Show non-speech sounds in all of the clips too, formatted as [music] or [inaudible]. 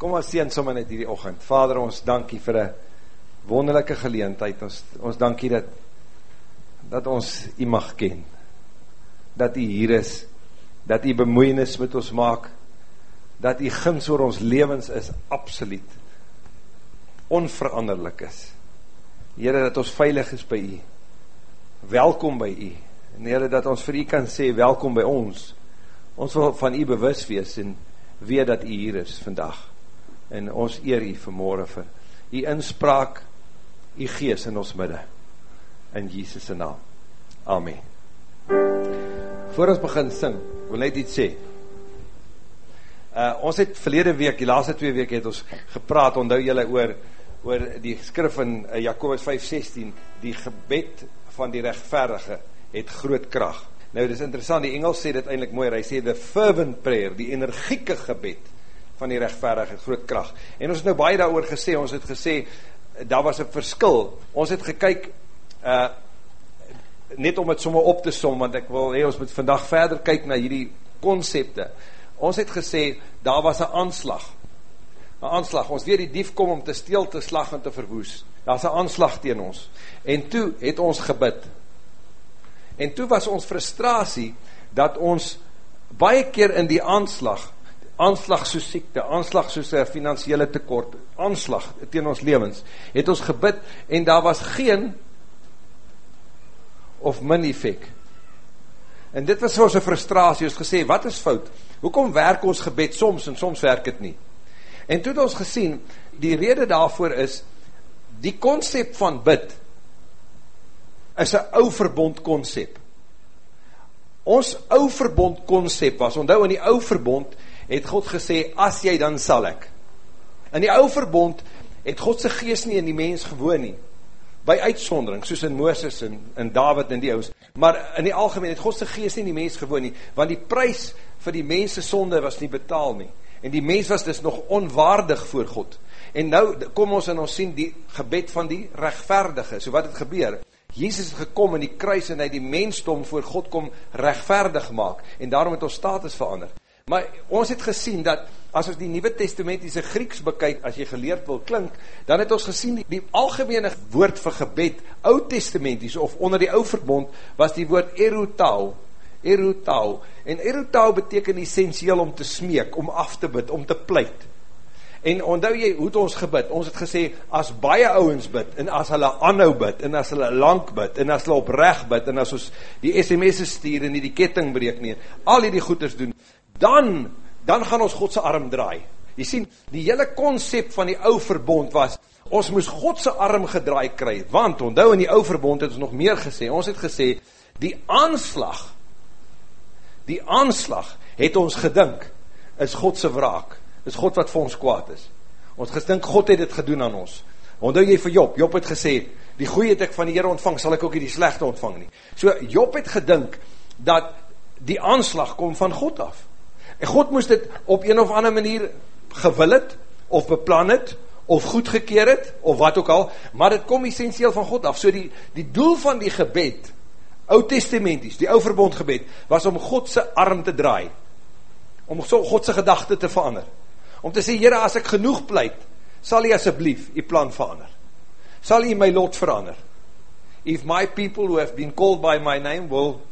Kom ons sien sommer net hierdie oggend. Vader, ons dankie vir 'n wonderlike geleentheid. Ons ons dankie dat dat ons U mag ken. Dat U hier is. Dat U bemoeienis met ons maak. Dat U guns oor ons lewens is absoluut onveranderlik is. Here dat ons veilig is by U. Welkom by U. En Here dat ons vir U kan sê welkom by ons. Ons wil van U bewus wees en weet dat U hier is vandag. En ons eer U vanmôre vir U inspraak, U gees in ons midde. In Jesus se naam. Amen. Voor ons begin sing, wil net iets sê. Uh ons het verlede week, die laaste 2 weke het ons gepraat, onthou julle oor oor die skrif in uh, Jakobus 5:16, die gebed van die regverdige het groot krag. Nou dis interessant, die Engels sê dit eintlik mooi, hy sê the fervent prayer, die energieke gebed van die regverdige groot krag. En ons het nou baie daaroor gesê, ons het gesê daar was 'n verskil. Ons het gekyk uh net om dit sommer op te som want ek wil hê ons moet vandag verder kyk na hierdie konsepte. Ons het gesê daar was 'n aanslag. 'n Aanslag. Ons weet die dief kom om te steel, te slag en te verwoes. Daar's 'n aanslag teen ons. En toe het ons gebid. En toe was ons frustrasie dat ons baie keer in die aanslag, aanslag soos siekte, aanslag soos 'n finansiële tekort, aanslag teen ons lewens, het ons gebid en daar was geen of min effek. En dit was ons 'n frustrasie, ons gesê, wat is fout? Hoekom werk ons gebed soms en soms werk dit nie? En toe het ons gesien, die rede daarvoor is die konsep van bid is 'n ou verbond konsep. Ons ou verbond konsep was, onthou in die ou verbond het God gesê as jy dan sal ek. In die ou verbond het God se gees nie in die mens gewoon nie. By uitsondering soos in Moses en in Dawid en die ouens, maar in die algemeen het God se gees nie in die mens gewoon nie, want die prys vir die mens se sonde was nie betaal nie. En die mens was dus nog onwaardig voor God. En nou kom ons en ons sien die gebed van die regverdige. So wat het gebeur? Jesus het gekom in die kruis en hy die mensdom voor God kom regverdig maak en daarom het ons status verander. Maar ons het gesien dat as ons die Nuwe Testamentiese Grieks bekyk, as jy geleerd wil klink, dan het ons gesien die, die algemene woord vir gebed, Ou Testamenties of onder die Ou Verbond, was die woord erotao. Erotao. En erotao beteken essensieel om te smeek, om af te bid, om te pleit. En onthou jy hoe het ons gebid? Ons het gesê as baie ouens bid en as hulle aanhou bid en as hulle lank bid en as hulle opreg bid en as ons die SMS'e stuur en nie die ketting breek nie, al hierdie goeders doen, dan dan gaan ons God se arm draai. Jy sien, die hele konsep van die ou verbond was ons moes God se arm gedraai kry, want onthou in die ou verbond het ons nog meer gesê. Ons het gesê die aanslag die aanslag het ons gedink is God se wraak is God wat vir ons kwaad is. Ons gestink God het dit gedoen aan ons. Onthou jy vir Job? Job het gesê, die goeie het ek van die Here ontvang, sal ek ook die slegte ontvang nie. So Job het gedink dat die aanslag kom van God af. En God moes dit op een of ander manier gewil het of beplan het of goedgekeur het of wat ook al, maar dit kom essensieel van God af. So die die doel van die gebed, Ou Testamenties, die Ou Verbond gebed, was om God se arm te draai. Om God se gedagte te verander om te sê, Here, as ek genoeg pleit, sal U asseblief U plan verander. Sal U my lot verander. If my people who have been called by my name will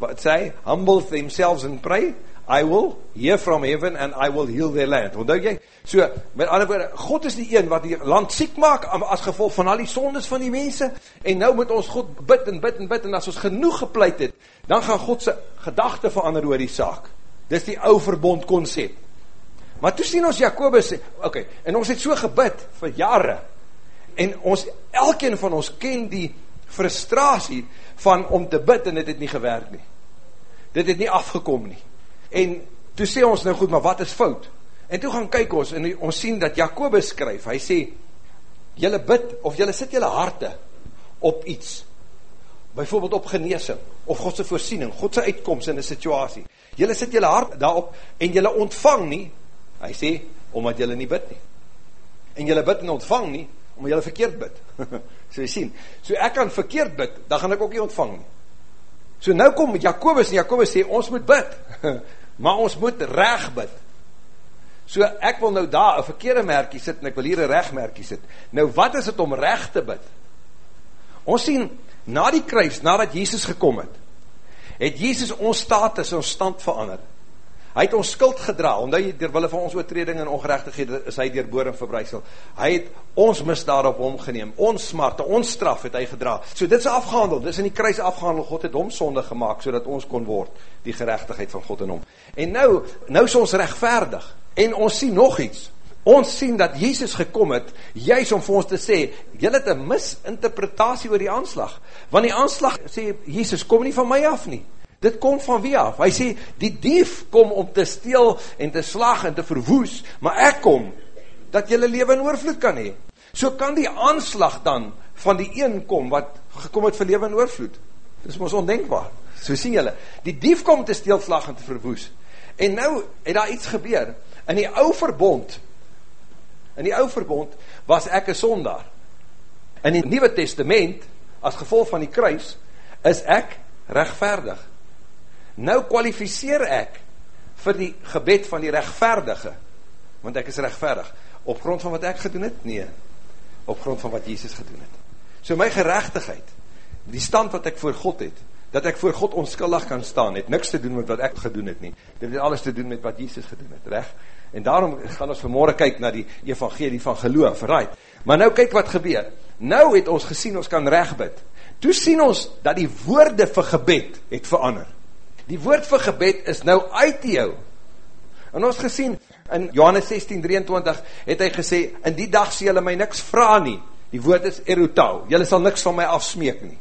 what say, humble themselves and pray, I will hear from heaven and I will heal their land. Onthou jy? So, met ander woorde, God is die een wat die land siek maak as gevolg van al die sondes van die mense en nou moet ons God bid en bid en bid en as ons genoeg gepleit het, dan gaan God se gedagte verander oor die saak. Dis die ou verbond konsep. Maar toe sien ons Jakobus sê, okay, en ons het so gebid vir jare. En ons elkeen van ons ken die frustrasie van om te bid en dit het nie gewerk nie. Dit het nie afgekom nie. En toe sê ons nou goed, maar wat is fout? En toe gaan kyk ons en ons sien dat Jakobus skryf. Hy sê julle bid of julle sit julle harte op iets. Byvoorbeeld op genesing of God se voorsiening, God se uitkoms in 'n situasie. Julle sit julle hart daarop en julle ontvang nie Hy sê, omdat jylle nie bid nie. En jylle bid en ontvang nie, omdat jylle verkeerd bid. [laughs] so jy sien, so ek kan verkeerd bid, dan gaan ek ook nie ontvang nie. So nou kom Jacobus en Jacobus sê, ons moet bid, [laughs] maar ons moet reg bid. So ek wil nou daar 'n verkeerde merkie sit en ek wil hier 'n reg merkie sit. Nou wat is dit om reg te bid? Ons sien na die kruis, nadat Jesus gekom het, het Jesus ons status, ons stand verander. Hy het ons skuld gedra, omdat hy terwille van ons oortreding en ongerechtigheid is hy dierboor en verbrysel. Hy het ons misdaad op hom geneem, ons smarte, ons straf het hy gedra. So dit is afgehandel, dit is in die kruis afgehandel, God het hom sonde gemaakt, so ons kon word, die gerechtigheid van God in hom. En nou, nou is ons rechtvaardig, en ons sien nog iets, ons sien dat Jezus gekom het, juist om vir ons te sê, jy het een misinterpretatie oor die aanslag, want die aanslag sê, Jezus, kom nie van my af nie, Dit kom van wie af? Hy sê, die dief kom om te steel en te slag en te verwoes, maar ek kom, dat jylle leven in oorvloed kan hee. So kan die aanslag dan van die een kom, wat gekom het vir leven in oorvloed. Dit is ons ondenkbaar. So sien jylle, die dief kom te steel, slag en te verwoes. En nou het daar iets gebeur, in die ou verbond, in die ou verbond, was ek een sondaar. In die nieuwe testament, as gevolg van die kruis, is ek rechtvaardig. Nou kwalificeer ek vir die gebed van die rechtvaardige, want ek is rechtvaardig, op grond van wat ek gedoen het? Nee, op grond van wat Jesus gedoen het. So my gerechtigheid, die stand wat ek voor God het, dat ek voor God onskuldig kan staan, het niks te doen met wat ek gedoen het nie, dit het alles te doen met wat Jesus gedoen het, recht? En daarom gaan ons vanmorgen kyk na die evangelie van geloof, right? Maar nou kyk wat gebeur, nou het ons gesien ons kan recht bid, toe sien ons dat die woorde vir gebed het verander, Die woord vir gebed is nou uit jou. En ons gesien, in Johannes 16, 23, het hy gesê, in die dag sê jylle my niks vraag nie. Die woord is erotau. Jylle sal niks van my afsmeek nie.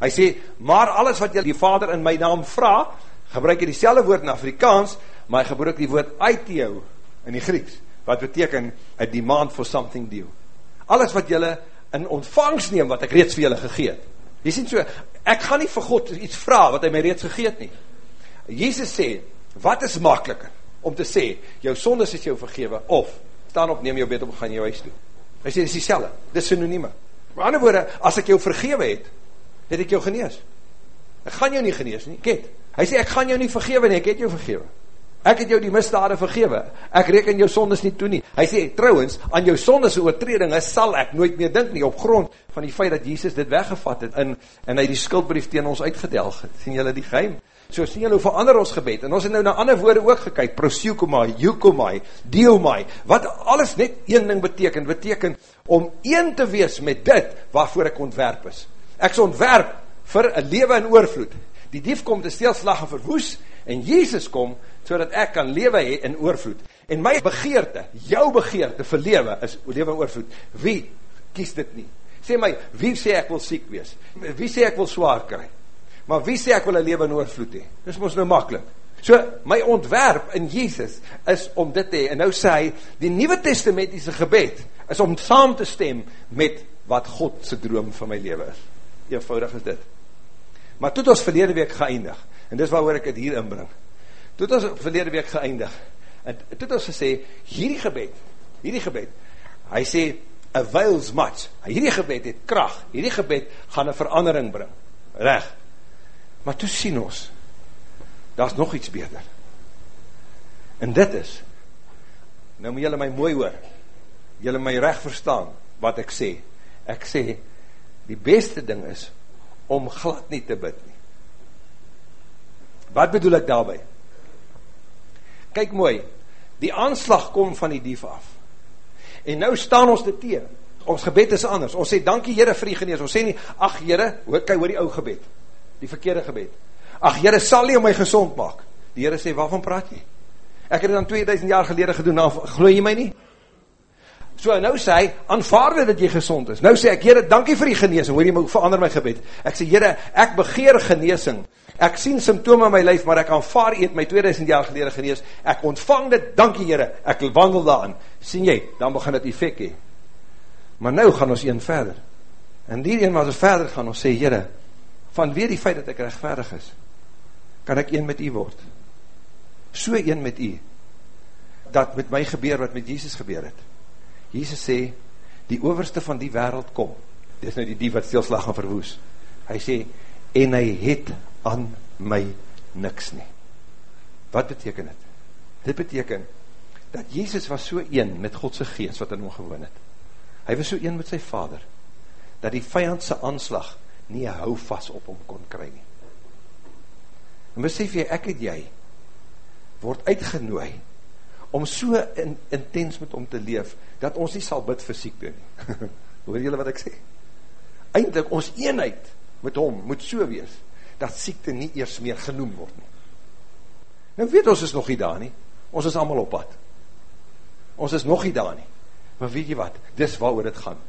Hy sê, maar alles wat jylle die vader in my naam vraag, gebruik jy die woord in Afrikaans, maar hy gebruik die woord uit jou in die Grieks, wat beteken a demand for something deal. Alles wat jylle in ontvangst neem, wat ek reeds vir jylle gegeet. Jy sien so, ek gaan nie vir God iets vraag, wat hy my reeds gegeet nie. Jesus sê, wat is makkeliker om te sê, jou sondes is jou vergewe, of, staan op, neem jou bed op, gaan jou huis toe. Hy sê, dit is die selle, dit is synonieme. Maar ander woorde, as ek jou vergewe het, het ek jou genees. Ek gaan jou nie genees nie, ek het. Hy sê, ek gaan jou nie vergewe nie, ek het jou vergewe. Ek het jou die misdade vergewe. Ek reken jou sondes nie toe nie. Hy sê, trouwens, aan jou sondes oortredinge sal ek nooit meer dink nie, op grond van die feit dat Jesus dit weggevat het, en, en hy die skuldbrief tegen ons uitgedelg het. Sien julle die geheim? So sien julle hoe verander ons gebed. En ons het nou na ander woorde ook gekyk, proseukomai, eukomai, deomai, wat alles net een ding beteken, beteken om een te wees met dit waarvoor ek ontwerp is. Ek is ontwerp vir een lewe in oorvloed. Die dief kom te steelslag en verwoes, en Jezus kom, so dat ek kan lewe hee in oorvloed. En my begeerte, jou begeerte vir lewe, is lewe in oorvloed. Wie kies dit nie? Sê my, wie sê ek wil siek wees? Wie sê ek wil zwaar kry? Maar wie sê ek wil een leven in oorvloed hee? Dis ons nou makkelijk. So, my ontwerp in Jesus is om dit te hee. En nou sê hy, die Nieuwe Testamentiese gebed is om saam te stem met wat Godse droom van my leven is. Eenvoudig is dit. Maar toet ons verlede week geëindig, en dis waar ek het hier inbring. Toet ons verlede week geëindig, en toet ons gesê, hierdie gebed, hierdie gebed, hy sê, avails much, hierdie gebed het kracht, hierdie gebed gaan een verandering bring, recht, Maar toe sien ons, daar is nog iets beter. En dit is, nou moet julle my mooi hoor, julle my recht verstaan, wat ek sê. Ek sê, die beste ding is, om glad nie te bid nie. Wat bedoel ek daarby? Kyk mooi, die aanslag kom van die dief af. En nou staan ons dit tegen. Ons gebed is anders. Ons sê, dankie Heere vir die genees. Ons sê nie, ach Heere, hoor, kyk hoor die ou gebed die verkeerde gebed. Ach, Heere, sal om my gezond maak. Die Heere sê, waarvan praat jy? Ek het dan 2000 jaar gelede gedoen, nou geloof jy my nie? So, nou sê hy, aanvaarde dat jy gezond is. Nou sê ek, Heere, dankie vir die geneesing, hoor jy my, verander my gebed. Ek sê, Heere, ek begeer geneesing. Ek sien symptome in my lijf, maar ek aanvaar eet my 2000 jaar gelede genees. Ek ontvang dit, dankie Heere, ek wandel daarin. Sien jy, dan begin het effect hee. Maar nou gaan ons een verder. En die een wat ons verder gaan, ons sê, Heere, van weer die feit dat ek rechtvaardig is, kan ek een met u word. So een met u, dat met my gebeur wat met Jesus gebeur het. Jesus sê, die overste van die wereld kom, dit is nou die die wat stilslag gaan verwoes, hy sê, en hy het aan my niks nie. Wat beteken het? Dit beteken, dat Jesus was so een met Godse geest wat in hom gewoon het. Hy was so een met sy vader, dat die vijandse aanslag nie hou vast op hom kon kry nie. En besef jy, ek het jy, word uitgenooi, om so in, intens met hom te leef, dat ons nie sal bid vir siekte nie. [laughs] Hoor jylle wat ek sê? Eindelijk, ons eenheid met hom moet so wees, dat siekte nie eers meer genoem word nie. Nou weet ons is nog nie daar nie, ons is allemaal op pad. Ons is nog nie daar nie. Maar weet jy wat, dis waar oor het gaan.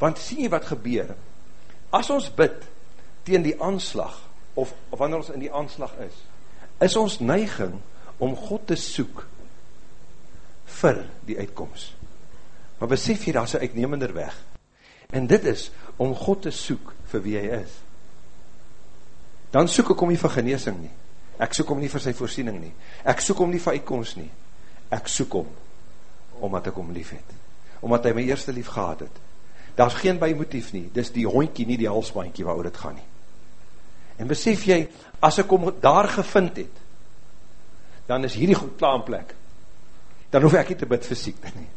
Want sien jy wat gebeur, as ons bid, teen die aanslag, of, of wanneer ons in die aanslag is, is ons neiging, om God te soek, vir die uitkomst. Maar besef jy, daar is een uitnemender weg. En dit is, om God te soek, vir wie hy is. Dan soek ek om nie vir geneesing nie. Ek soek om nie vir sy voorsiening nie. Ek soek om nie vir uitkomst nie. Ek soek om, omdat ek om lief het. Omdat hy my eerste lief gehad het. Daar is geen bijmotief nie. Dis die hondkie, nie die halsbaantjie waar dit gaan nie. En besef jy, as ek om daar gevind het, dan is hierdie goed klaar in plek. Dan hoef ek nie te bid vir siekte [laughs] nie.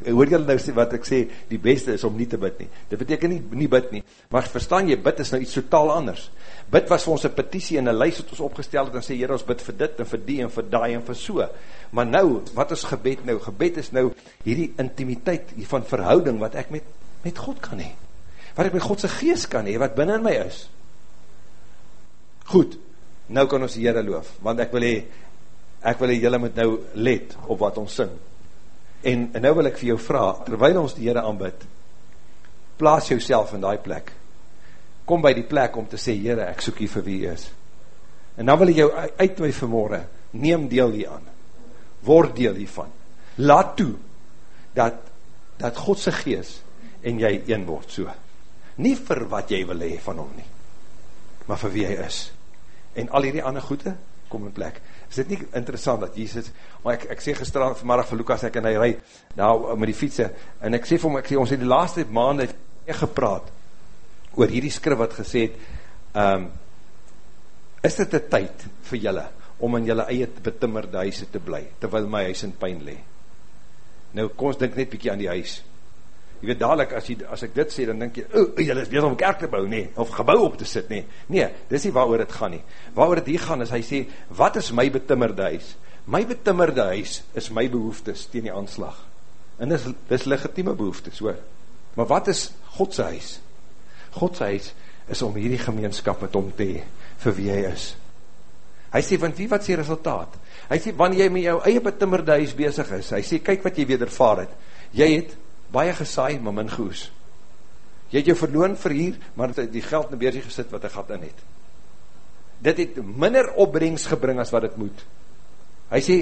Hoor jy nou sê wat ek sê, die beste is om nie te bid nie. Dit beteken nie, nie bid nie. Maar verstaan jy, bid is nou iets totaal anders. Bid was vir ons een petitie en een lijst wat ons opgestel het en sê, hier ons bid vir dit en vir die en vir die en vir so. Maar nou, wat is gebed nou? Gebed is nou hierdie intimiteit, van verhouding wat ek met, met God kan hee. Wat ek met Godse geest kan hee, wat binnen my is. Goed, nou kan ons die Heere loof, want ek wil hee, ek wil hee, jylle moet nou let op wat ons sing. En, en nou wil ek vir jou vraag, terwijl ons die Heere aanbid, plaas jou in die plek. Kom by die plek om te sê, Heere, ek soek hier vir wie is. En dan wil ek jou uitwee vanmorgen, neem deel hier aan. Word deel hiervan. Laat toe, dat, dat Godse gees en jy een word so. Nie vir wat jy wil hee van hom nie, maar vir wie hy is. En al hierdie ander goede, kom in plek is dit nie interessant dat Jesus, maar ek, ek sê gisteravond vanmiddag vir Lukas, ek en hy rij nou met die fietsen, en ek sê vir hom, ek sê, ons het die laaste maand het gepraat, oor hierdie skrif wat gesê het, um, is dit een tyd vir julle, om in julle eie betimmerde huise te bly, terwyl my huis in pijn le. Nou, kom ons denk net bykie aan die huis, jy weet dadelijk, as, jy, as ek dit sê, dan denk jy, oh, jy is bezig om kerk te bou, nee, of gebouw op te sit, nee, nee, dis nie waar oor het gaan nie, waar oor het hier gaan, is hy sê, wat is my betimmerde huis? My betimmerde huis is my behoeftes teen die aanslag, en dis, dis legitieme behoeftes, hoor, maar wat is Godse huis? Godse huis is om hierdie gemeenskap met hom te hee, vir wie hy is. Hy sê, want wie wat sê resultaat? Hy sê, wanneer jy met jou eie betimmerde huis bezig is, hy sê, kyk wat jy wedervaar het, jy het baie gesaai, maar min goes. Jy het jou verloon vir hier, maar die geld in die beersie gesit wat hy gat in het. Dit het minder opbrengs gebring as wat het moet. Hy sê,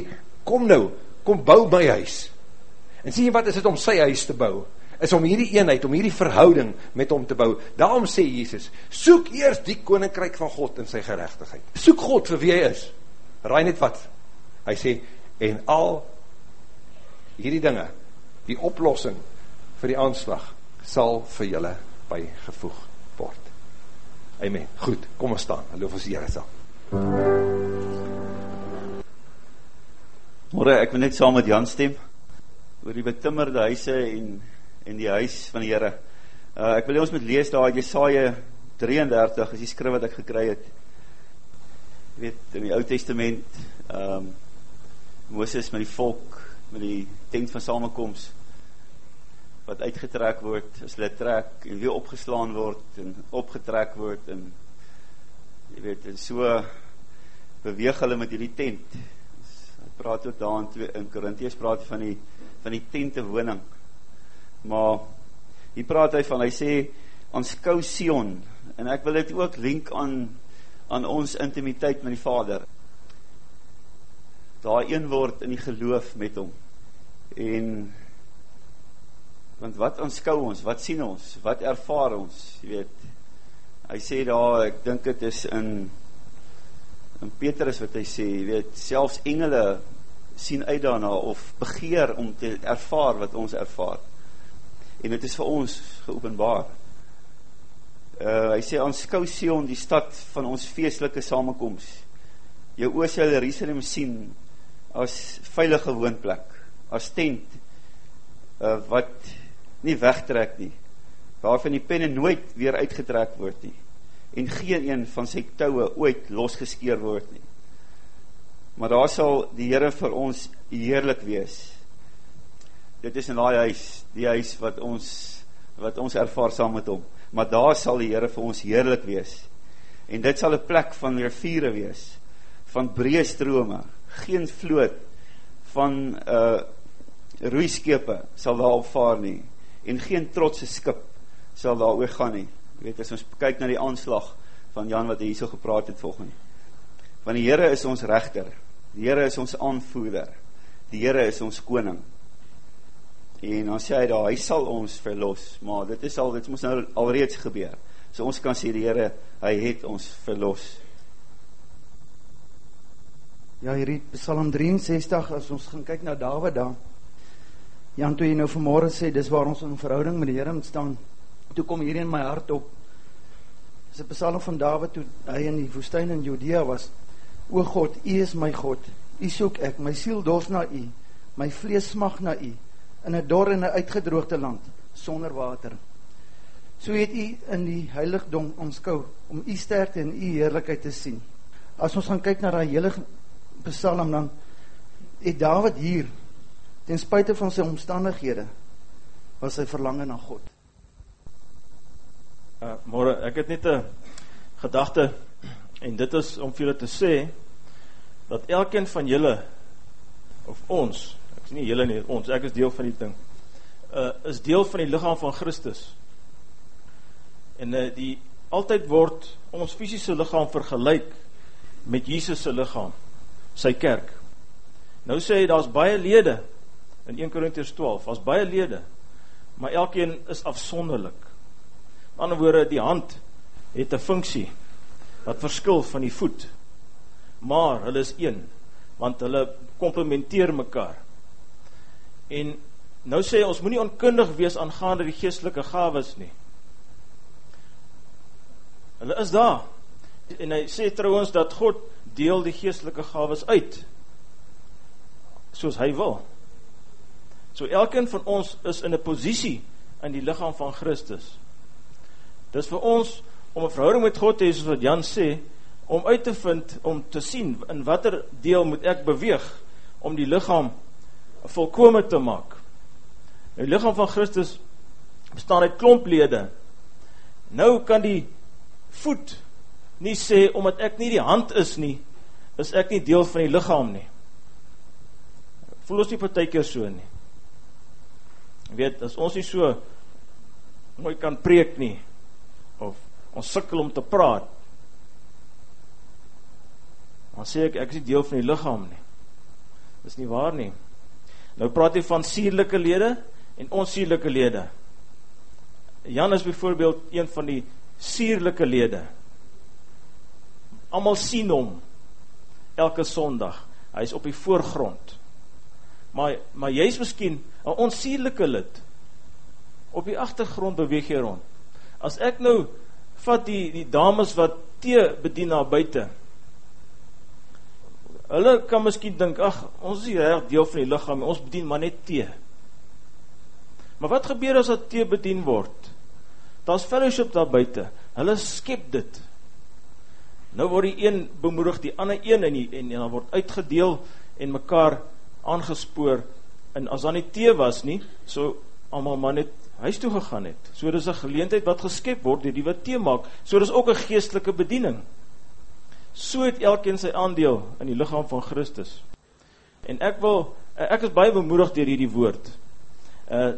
kom nou, kom bou my huis. En sê wat is het om sy huis te bou? Is om hierdie eenheid, om hierdie verhouding met hom te bou. Daarom sê Jesus, soek eerst die koninkryk van God in sy gerechtigheid. Soek God vir wie hy is. Raai net wat. Hy sê, en al hierdie dinge, die oplossing vir die aanslag sal vir julle bygevoeg word. Amen. Goed, kom ons staan. Hallo vir Here sal. Môre ek wil net saam met Jan stem oor die betimmerde huise en en die huis van die Here. Uh ek wil hê ons moet lees daar Jesaja 33 is die skrif wat ek gekry het. Jy weet in die Ou Testament ehm um, Moses met die volk met die tent van samekoms wat uitgetrek word, as hulle trek en weer opgeslaan word en opgetrek word en jy weet, en so beweeg hulle met hierdie tent. Hy praat ook daar in, in Korinties praat van die van die tente woning. Maar hier praat hy van hy sê aanskou Sion en ek wil dit ook link aan aan ons intimiteit met die Vader. Daar een word in die geloof met hom. En want wat aanskou ons, wat sien ons, wat ervaar ons, jy weet, hy sê daar, ek dink het is in, in Petrus wat hy sê, jy weet, selfs engele sien uit daarna, of begeer om te ervaar wat ons ervaar, en het is vir ons geopenbaar, uh, hy sê, aanskou Sion, die stad van ons feestelike samenkomst, jou oos sal Jerusalem sien, as veilige woonplek, as tent uh, wat nie wegtrek nie, waarvan die penne nooit weer uitgetrek word nie, en geen een van sy touwe ooit losgeskeer word nie. Maar daar sal die Here vir ons heerlik wees. Dit is in daai huis, die huis wat ons wat ons ervaar saam met hom. Maar daar sal die Here vir ons heerlik wees. En dit sal 'n plek van riviere wees, van breë strome, geen vloot van uh roeiskepe sal daar opvaar nie en geen trotse skip sal daar oor gaan nie. Jy weet as ons kyk na die aanslag van Jan wat hierso gepraat het volgens. Want die Here is ons regter. Die Here is ons aanvoerder. Die Here is ons koning. En dan sê hy daar, hy sal ons verlos, maar dit is al, dit moes nou alreeds gebeur. So ons kan sê die Here, hy het ons verlos. Ja, hierdie Psalm 63 as ons gaan kyk na Dawid dan. Jan toe jy nou vanmôre sê dis waar ons in verhouding met die Here moet staan. Toe kom hier in my hart op. Dis 'n Psalm van Dawid toe hy in die woestyn in Judea was. O God, U is my God. U soek ek, my siel dors na U. My vlees smag na U in 'n dor en 'n uitgedroogde land sonder water. So het U in die heiligdom omskou om U sterkte en U heerlikheid te sien. As ons gaan kyk na daai hele Psalm dan het Dawid hier ten spyte van sy omstandighede was sy verlange na God. Uh môre, ek het net 'n gedagte en dit is om vir julle te sê dat elkeen van julle of ons is nie julle nie, ons, ek is deel van die ding. Uh is deel van die liggaam van Christus. En uh die altyd word ons fisiese liggaam vergelyk met Jesus se liggaam, sy kerk. Nou sê hy daar's baie lede in 1 Korintiërs 12, daar's baie lede, maar elkeen is afsonderlik. Aan ander woorde, die hand het 'n funksie wat verskil van die voet. Maar hulle is een, want hulle komplementeer mekaar. En nou sê ons moenie onkundig wees aangaande die geestelike gawes nie. Hulle is daar. En hy sê trouens dat God deel die geestelike gawes uit soos hy wil. So elkeen van ons is in 'n posisie in die liggaam van Christus. Dis vir ons om 'n verhouding met God te hê soos wat Jan sê, om uit te vind om te sien in watter deel moet ek beweeg om die liggaam volkome te maak. Nou die liggaam van Christus bestaan uit klomplede. Nou kan die voet nie sê omdat ek nie die hand is nie, is ek nie deel van die liggaam nie. Voel ons nie partykeer so nie. Jy weet, as ons nie so mooi kan preek nie of ons sukkel om te praat, dan sê ek ek is nie deel van die liggaam nie. Dis nie waar nie. Nou praat hy van suurlike lede en onsierlike lede. Jan is byvoorbeeld een van die suurlike lede. Almal sien hom elke Sondag. Hy's op die voorgrond. Maar maar jy's miskien 'n onsierlike lid. Op die agtergrond beweeg jy rond. As ek nou vat die die dames wat tee bedien daar buite Hulle kan miskien dink, ag, ons is reg deel van die liggaam, ons bedien maar net tee. Maar wat gebeur as dat tee bedien word? Daar's fellowship daar buite. Hulle skep dit. Nou word die een bemoedig die ander een en die, en, en dan word uitgedeel en mekaar aangespoor. En as dan nie tee was nie, so almal maar net huis toe gegaan het. So dis 'n geleentheid wat geskep word deur die wat tee maak. So dis ook 'n geestelike bediening so het elkeen sy aandeel in die liggaam van Christus. En ek wil ek is baie bemoedig deur hierdie woord. Uh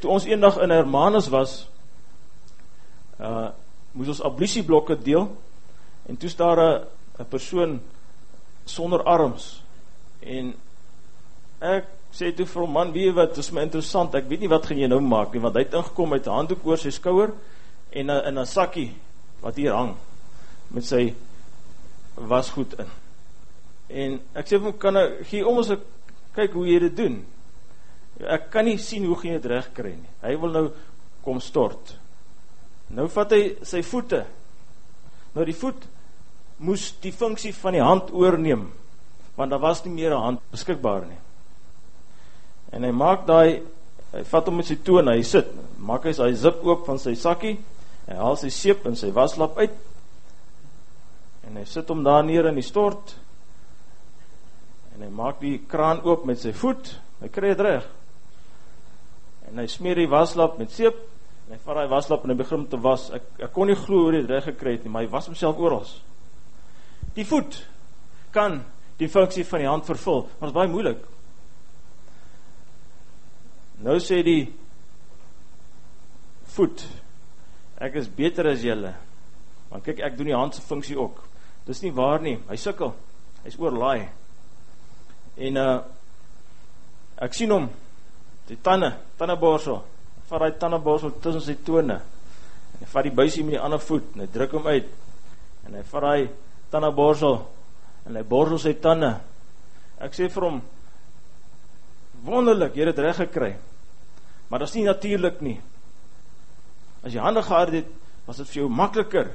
toe ons eendag in Hermanus was, uh moes ons ablusieblokke deel en toe staan 'n 'n persoon sonder arms en ek sê toe vir hom man, weet jy wat, dit is my interessant. Ek weet nie wat gaan jy nou maak nie want hy het ingekom met 'n handdoek oor sy skouer en 'n in 'n sakkie wat hier hang met sy was goed in. En ek sê vir hom kan ek gee om ons kyk hoe jy dit doen. Ek kan nie sien hoe gaan jy dit reg kry nie. Hy wil nou kom stort. Nou vat hy sy voete. Nou die voet moes die funksie van die hand oorneem. Want daar was nie meer 'n hand beskikbaar nie. En hy maak daai hy vat hom met sy toon, hy sit, maak hy sy zip oop van sy sakkie, hy haal sy seep en sy waslap uit. En hy sit hom daar neer in die stort. En hy maak die kraan oop met sy voet. Hy kry dit reg. En hy smeer die waslap met seep en hy vat daai waslap en hy begin te was. Ek ek kon nie glo hoe hy dit reg gekry het nie, maar hy was homself oral. Die voet kan die funksie van die hand vervul, maar dit is baie moeilik. Nou sê die voet ek is beter as julle. Want kyk, ek doen die hand se funksie ook. Dis nie waar nie. Hy sukkel. Hy's oorlaai. En uh ek sien hom die tande, tandeborsel. Vat daai tandeborsel tussen sy tone. En hy vat die buisie met die ander voet en hy druk hom uit. En hy vat daai tandeborsel en hy borsel sy tande. Ek sê vir hom wonderlik, jy het dit reg gekry. Maar dit is nie natuurlik nie. As jy hande gehad het, was dit vir jou makliker.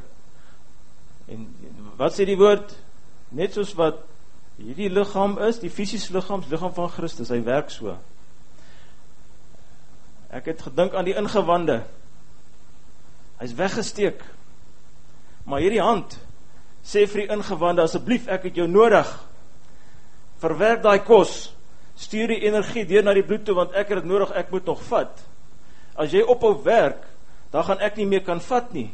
En wat sê die woord? Net soos wat hierdie liggaam is, die fisiese liggaam, die liggaam van Christus, hy werk so. Ek het gedink aan die ingewande. Hy's weggesteek. Maar hierdie hand sê vir die ingewande asseblief, ek het jou nodig. Verwerk daai kos. Stuur die energie deur na die bloed toe want ek het dit nodig, ek moet nog vat. As jy ophou werk, dan gaan ek nie meer kan vat nie.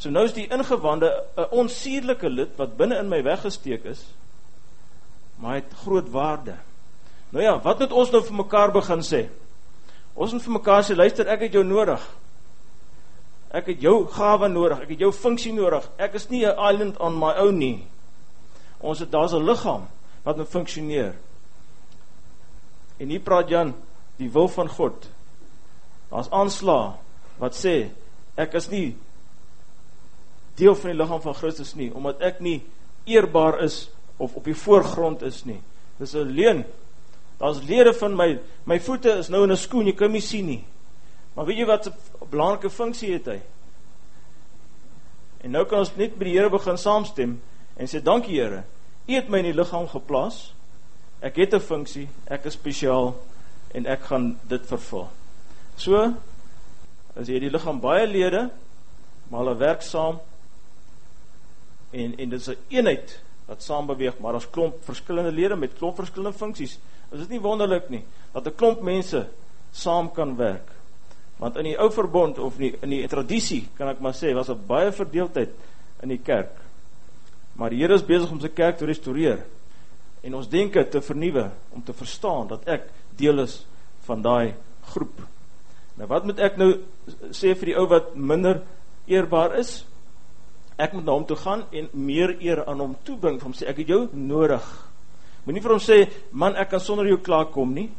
So nou is die ingewande 'n onsuurlike lid wat binne in my weggesteek is, maar het groot waarde. Nou ja, wat moet ons nou vir mekaar begin sê? Ons moet vir mekaar sê, luister, ek het jou nodig. Ek het jou gawe nodig, ek het jou funksie nodig. Ek is nie 'n island on my own nie. Ons het daar's 'n liggaam wat moet funksioneer. En hier praat Jan die wil van God. Daar's aanslag wat sê ek is nie deel van die liggaam van Christus nie omdat ek nie eerbaar is of op die voorgrond is nie. Dis 'n leuen. Daar's lede van my my voete is nou in 'n skoen, jy kan my sien nie. Maar weet jy wat 'n belangrike funksie het hy? En nou kan ons net by die Here begin saamstem en sê dankie Here. U het my in die liggaam geplaas. Ek het 'n funksie, ek is spesiaal en ek gaan dit vervul. So as jy die liggaam baie lede, maar hulle werk saam en en dit is 'n eenheid wat saam beweeg, maar daar's klomp verskillende lede met klomp verskillende funksies. Is dit nie wonderlik nie dat 'n klomp mense saam kan werk? Want in die ou verbond of nie, in die tradisie kan ek maar sê was 'n baie verdeeldheid in die kerk. Maar die Here is besig om sy kerk te restoreer en ons denke te vernuwe om te verstaan dat ek deel is van daai groep. Nou wat moet ek nou sê vir die ou wat minder eerbaar is? ek moet na hom toe gaan en meer eer aan hom toebring om sê ek het jou nodig. Moenie vir hom sê man ek kan sonder jou klaar kom nie.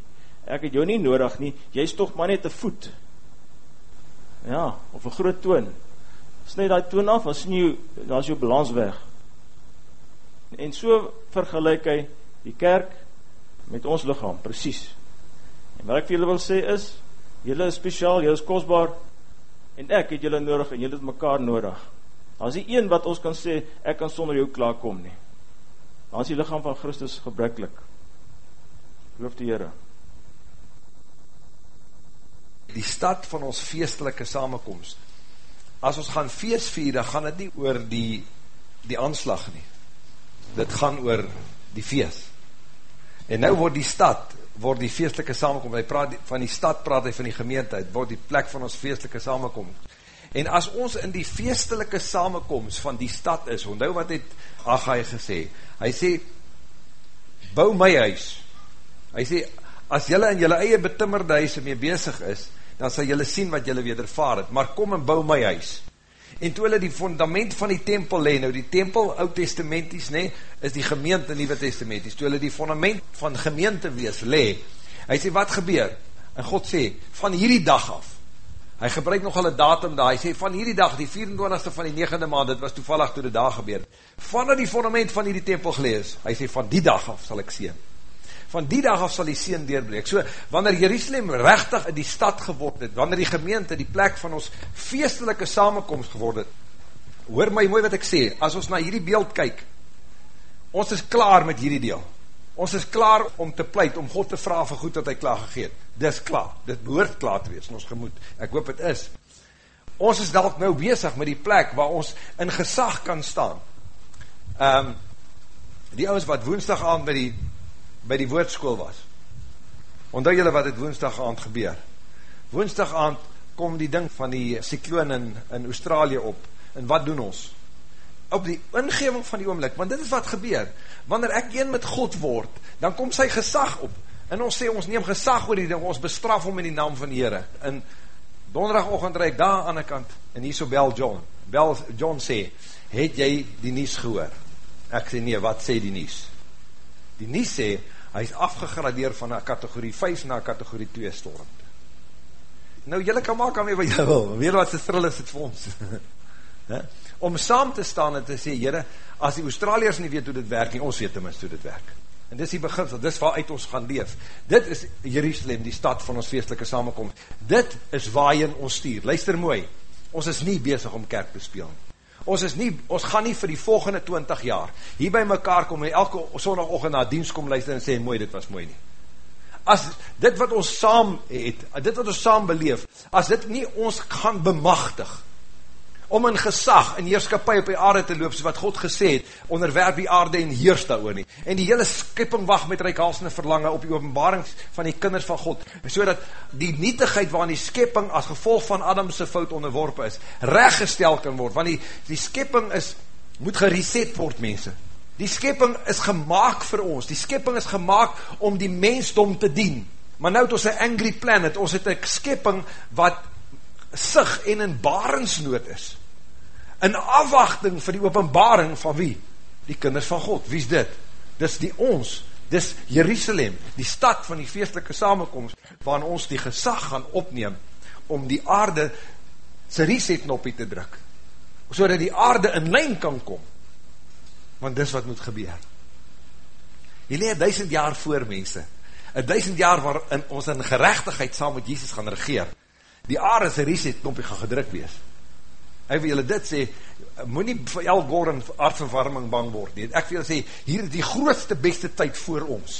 Ek het jou nie nodig nie. Jy's tog maar net 'n voet. Ja, of 'n groot toon. Sny daai toon af, dan sien jy daar's jou balans weg. En so vergelyk hy die kerk met ons liggaam, presies. En wat ek vir julle wil sê is, julle is spesiaal, julle is kosbaar en ek het julle nodig en julle het mekaar nodig. Daar's die een wat ons kan sê ek kan sonder jou klaarkom nie. Dan is die liggaam van Christus gebreklik. Loof die Here. Die stad van ons feestelike samekoms. As ons gaan fees vier, dan gaan dit nie oor die die aanslag nie. Dit gaan oor die fees. En nou word die stad word die feestelike samekoms. Hy praat van die stad, praat hy van die gemeente. Dit word die plek van ons feestelike samekoms. En as ons in die feestelike samenkomst van die stad is, onthou wat het Agai gesê, hy sê, bou my huis, hy sê, as jylle in jylle eie betimmerde huis mee bezig is, dan sal jylle sien wat jylle wedervaar het, maar kom en bou my huis. En toe hulle die fundament van die tempel le, nou die tempel, oud testamenties, nee, is die gemeente nieuwe testamenties, toe hulle die fundament van gemeente wees le, hy sê, wat gebeur? En God sê, van hierdie dag af, hy gebruik nogal een datum daar, hy sê van hierdie dag, die 24ste van die 9de maand, dit was toevallig toe die dag gebeur, van die fundament van hierdie tempel gelees, hy sê van die dag af sal ek sien, van die dag af sal die sien deurbreek, so wanneer Jerusalem rechtig die stad geword het, wanneer die gemeente die plek van ons feestelike samenkomst geword het, hoor my mooi wat ek sê, as ons na hierdie beeld kyk, Ons is klaar met hierdie deel. Ons is klaar om te pleit, om God te vraag vir goed wat hy klaar gegeet. Dis klaar, dit behoort klaar te wees in ons gemoed. Ek hoop het is. Ons is dalk nou bezig met die plek waar ons in gesag kan staan. Um, die ouwens wat woensdag aand by die, by die woordskool was. Ondou julle wat het woensdag aand gebeur. Woensdag aand kom die ding van die cycloon in, in Australië op. En wat doen ons? Op die ingeving van die oomlik, want dit is wat gebeur. Wanneer ek een met God word, dan kom sy gesag op. En ons sê, ons neem gesag oor die ding, ons bestraf om in die naam van die Heere. En donderdagochtend rijd daar aan die kant, en hier so bel John. Bel John sê, het jy die nies gehoor? Ek sê, nee, wat sê die nies? Die nies sê, hy is afgegradeer van kategorie 5 na kategorie 2 storm. Nou, jylle kan maak aan my wat jy wil, weer wat sy thrill is het vir ons. [laughs] om saam te staan en te sê, jyre, as die Australiërs nie weet hoe dit werk nie, ons weet tenminste hoe dit werk. En dis die beginsel, dis waaruit ons gaan leef. Dit is Jerusalem, die stad van ons feestelike samenkomst. Dit is waarin ons stuur. Luister mooi, ons is nie bezig om kerk te speel. Ons is nie, ons gaan nie vir die volgende 20 jaar hier by mekaar kom en elke sondagochtend na dienst kom luister en sê, mooi, dit was mooi nie. As dit wat ons saam het, dit wat ons saam beleef, as dit nie ons gaan bemachtig, om in gesag en heerskapie op die aarde te loop, so wat God gesê het, onderwerp die aarde en heers daar oor nie. En die hele skipping wacht met reikhalsende verlange op die openbaring van die kinders van God, so dat die nietigheid waarin die skipping as gevolg van Adamse fout onderworpen is, rechtgestel kan word, want die, die skipping is, moet gereset word mense. Die skepping is gemaakt vir ons, die skepping is gemaakt om die mensdom te dien, maar nou het ons een angry planet, ons het een skepping wat sig en in barensnood is, in afwachting vir die openbaring van wie? Die kinders van God. Wie is dit? Dis die ons, dis Jerusalem, die stad van die feestelike samenkomst, waarin ons die gesag gaan opneem, om die aarde sy resetknopie te druk, so dat die aarde in lijn kan kom, want dis wat moet gebeur. Jy leer duisend jaar voor mense, een duisend jaar waarin ons in gerechtigheid saam met Jesus gaan regeer, die aarde sy resetknopie gaan gedruk wees, Hy wil julle dit sê, moet nie vir El Gore en aardverwarming bang word nie. Ek wil julle sê, hier is die grootste beste tyd voor ons,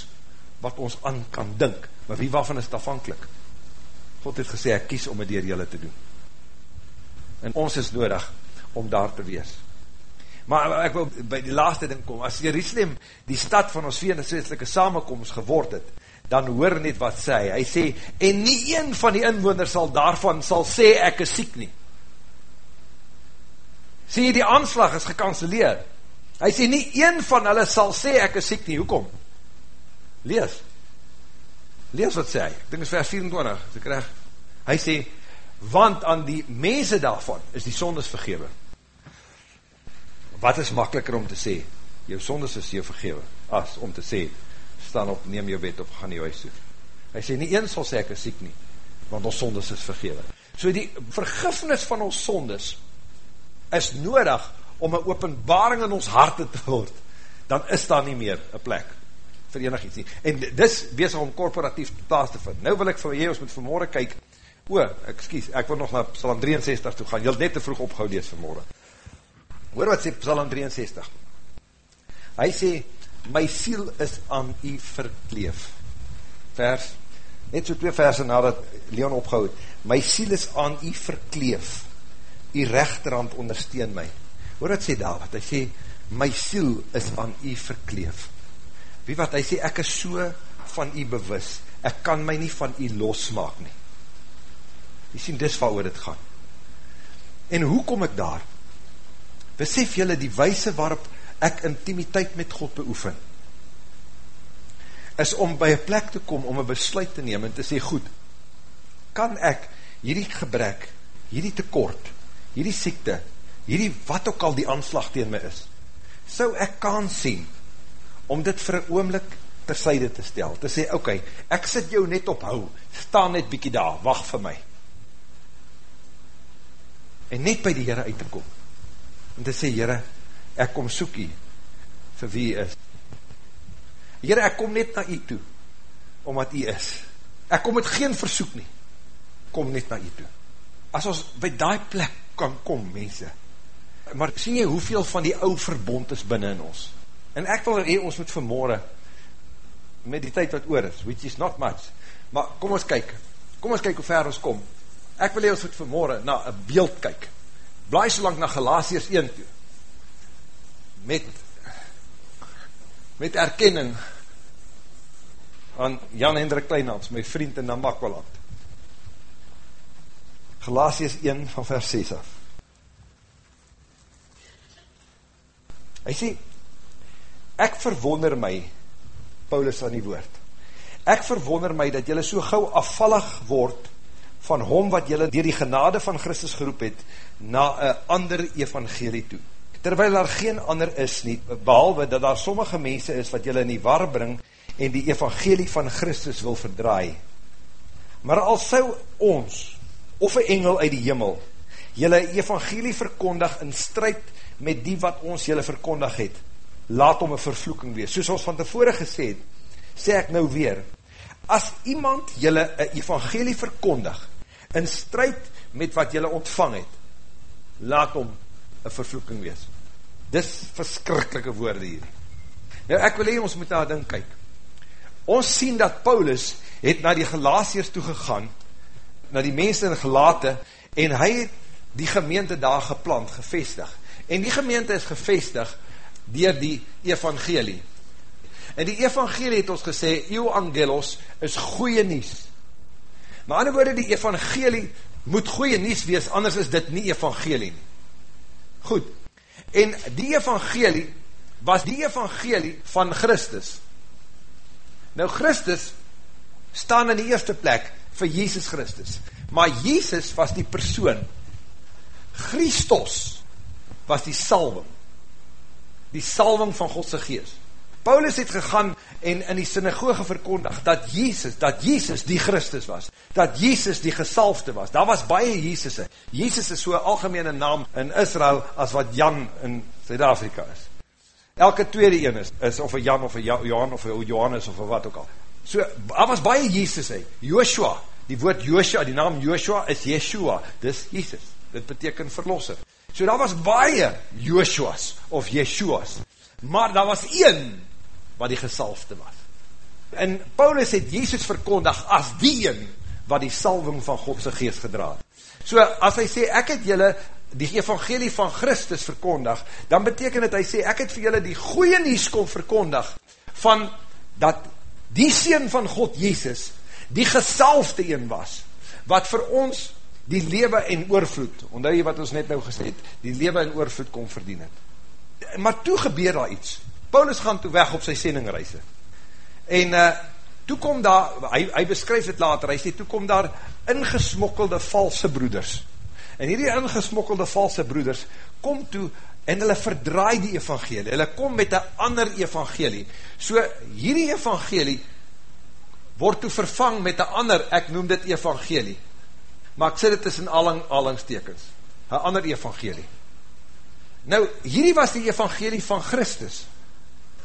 wat ons aan kan dink. Maar wie waarvan is het afhankelijk? God het gesê, ek kies om het dier julle te doen. En ons is nodig om daar te wees. Maar ek wil by die laaste ding kom, as Jerusalem die stad van ons veenesweeslike samenkomst geword het, dan hoor net wat sê, hy sê, en nie een van die inwoners sal daarvan sal sê, ek is siek nie sê jy die aanslag is gekanceleer. Hy sê nie een van hulle sal sê ek is siek nie, hoekom? Lees. Lees wat sê hy, ek dink is vers 24, ek krijg. Hy sê, want aan die mense daarvan is die sondes vergewe. Wat is makkeliker om te sê? Jou sondes is jou vergewe, as om te sê, staan op, neem jou bed op, gaan jou huis toe. Hy sê, nie een sal sê ek is siek nie, want ons sondes is vergewe. So die vergifnis van ons sondes, is nodig om een openbaring in ons harte te word, dan is daar nie meer een plek vir enig iets nie. En dis bezig om korporatief plaas te vind. Nou wil ek vir jy, ons moet vanmorgen kyk, o, excuse, ek wil nog na Psalm 63 toe gaan, jy net te vroeg opgehou lees vanmorgen. Hoor wat sê Psalm 63? Hy sê, my siel is aan u verkleef. Vers, net so twee verse nadat Leon opgehou het, my siel is aan u verkleef die rechterhand ondersteun my. Hoor wat sê David, hy sê, my siel is aan u verkleef. Wie wat, hy sê, ek is so van u bewus, ek kan my nie van u losmaak nie. Jy sien, dis wat oor dit gaan. En hoe kom ek daar? Besef jylle die wijse waarop ek intimiteit met God beoefen, is om by een plek te kom, om een besluit te neem en te sê, goed, kan ek hierdie gebrek, hierdie tekort, hierdie siekte, hierdie wat ook al die aanslag tegen my is, sou ek kan sien, om dit vir een oomlik tersyde te stel, te sê, ok, ek sit jou net op hou, sta net bykie daar, wacht vir my, en net by die Heere uit te kom, en te sê, Heere, ek kom soek jy, vir wie jy is, Heere, ek kom net na jy toe, omdat jy is, ek kom met geen versoek nie, kom net na jy toe, as ons by die plek kan kom, mense. Maar sien jy hoeveel van die ou verbond is binnen in ons? En ek wil hee, ons moet vanmorgen, met die tyd wat oor is, which is not much, maar kom ons kyk, kom ons kyk hoe ver ons kom. Ek wil hee, ons moet vanmorgen na een beeld kyk. Blaai so lang na Galatius 1 toe. Met, met erkenning aan Jan Hendrik Kleinhans, my vriend in Namakwaland. Galatius 1 van vers 6 af. Hy sê, ek verwonder my, Paulus aan die woord, ek verwonder my dat jylle so gauw afvallig word van hom wat jylle dier die genade van Christus geroep het, na een ander evangelie toe. Terwyl daar geen ander is nie, behalwe dat daar sommige mense is wat jylle in die war bring en die evangelie van Christus wil verdraai. Maar al sou ons, of een engel uit die hemel, jylle evangelie verkondig in strijd met die wat ons jylle verkondig het, laat om een vervloeking wees. Soos ons van tevore gesê het, sê ek nou weer, as iemand jylle een evangelie verkondig, in strijd met wat jylle ontvang het, laat om een vervloeking wees. Dis verskrikkelike woorde hier. Nou ek wil hee, ons moet na ding kyk. Ons sien dat Paulus het na die Galatiërs toegegaan, na die mense in Galate, en hy het die gemeente daar geplant, gevestig. En die gemeente is gevestig dier die evangelie. En die evangelie het ons gesê, Eeuw Angelos is goeie nies. Maar ander woorde, die evangelie moet goeie nies wees, anders is dit nie evangelie nie. Goed, en die evangelie was die evangelie van Christus. Nou Christus staan in die eerste plek vir Jesus Christus. Maar Jesus was die persoon. Christus was die salwing. Die salwing van Godse geest. Paulus het gegaan en in die synagoge verkondig dat Jesus, dat Jesus die Christus was, dat Jesus die gesalfde was. Daar was baie Jesusse. Jesus is so algemene naam in Israel as wat Jan in Zuid-Afrika is. Elke tweede een is, is of een Jan of een Johan of een Johannes of wat ook al. So, daar was baie Jesusse. Joshua, die woord Joshua, die naam Joshua is Yeshua, dis Jesus. Dit beteken verlosser. So daar was baie Joshua's of Yeshua's, maar daar was een wat die gesalfde was. En Paulus het Jesus verkondig as die een wat die salving van Godse geest gedraad. So as hy sê, ek het julle die evangelie van Christus verkondig, dan beteken het, hy sê, ek het vir julle die goeie nies kom verkondig, van dat die Seen van God, Jezus, die gesalfde een was, wat vir ons die lewe en oorvloed, ondou jy wat ons net nou gesê het, die lewe en oorvloed kom verdien het. Maar toe gebeur daar iets. Paulus gaan toe weg op sy sendingreise. En uh, toe kom daar, hy, hy beskryf het later, hy sê, toe kom daar ingesmokkelde valse broeders. En hierdie ingesmokkelde valse broeders kom toe en hulle verdraai die evangelie. Hulle kom met een ander evangelie. So hierdie evangelie word toe vervang met een ander, ek noem dit evangelie maar ek sê dit is in alling, allingstekens, een ander evangelie. Nou, hierdie was die evangelie van Christus.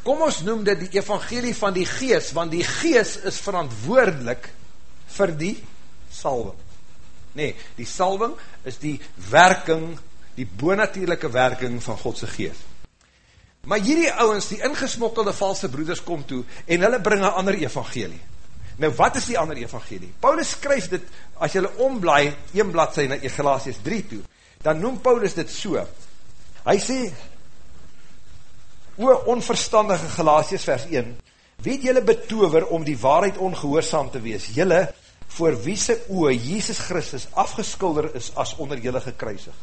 Kom ons noem dit die evangelie van die gees, want die gees is verantwoordelik vir die salving. Nee, die salving is die werking, die boonatuurlijke werking van Godse gees. Maar hierdie ouwens, die ingesmokkelde valse broeders kom toe, en hulle bring een ander evangelie. Nou wat is die ander evangelie? Paulus skryf dit, as jylle omblaai, een bladzij na Egelasius 3 toe, dan noem Paulus dit so. Hy sê, o onverstandige Gelasius vers 1, weet jylle betover om die waarheid ongehoorzaam te wees, jylle voor wie se oe Jesus Christus afgeskulder is as onder jylle gekruisig.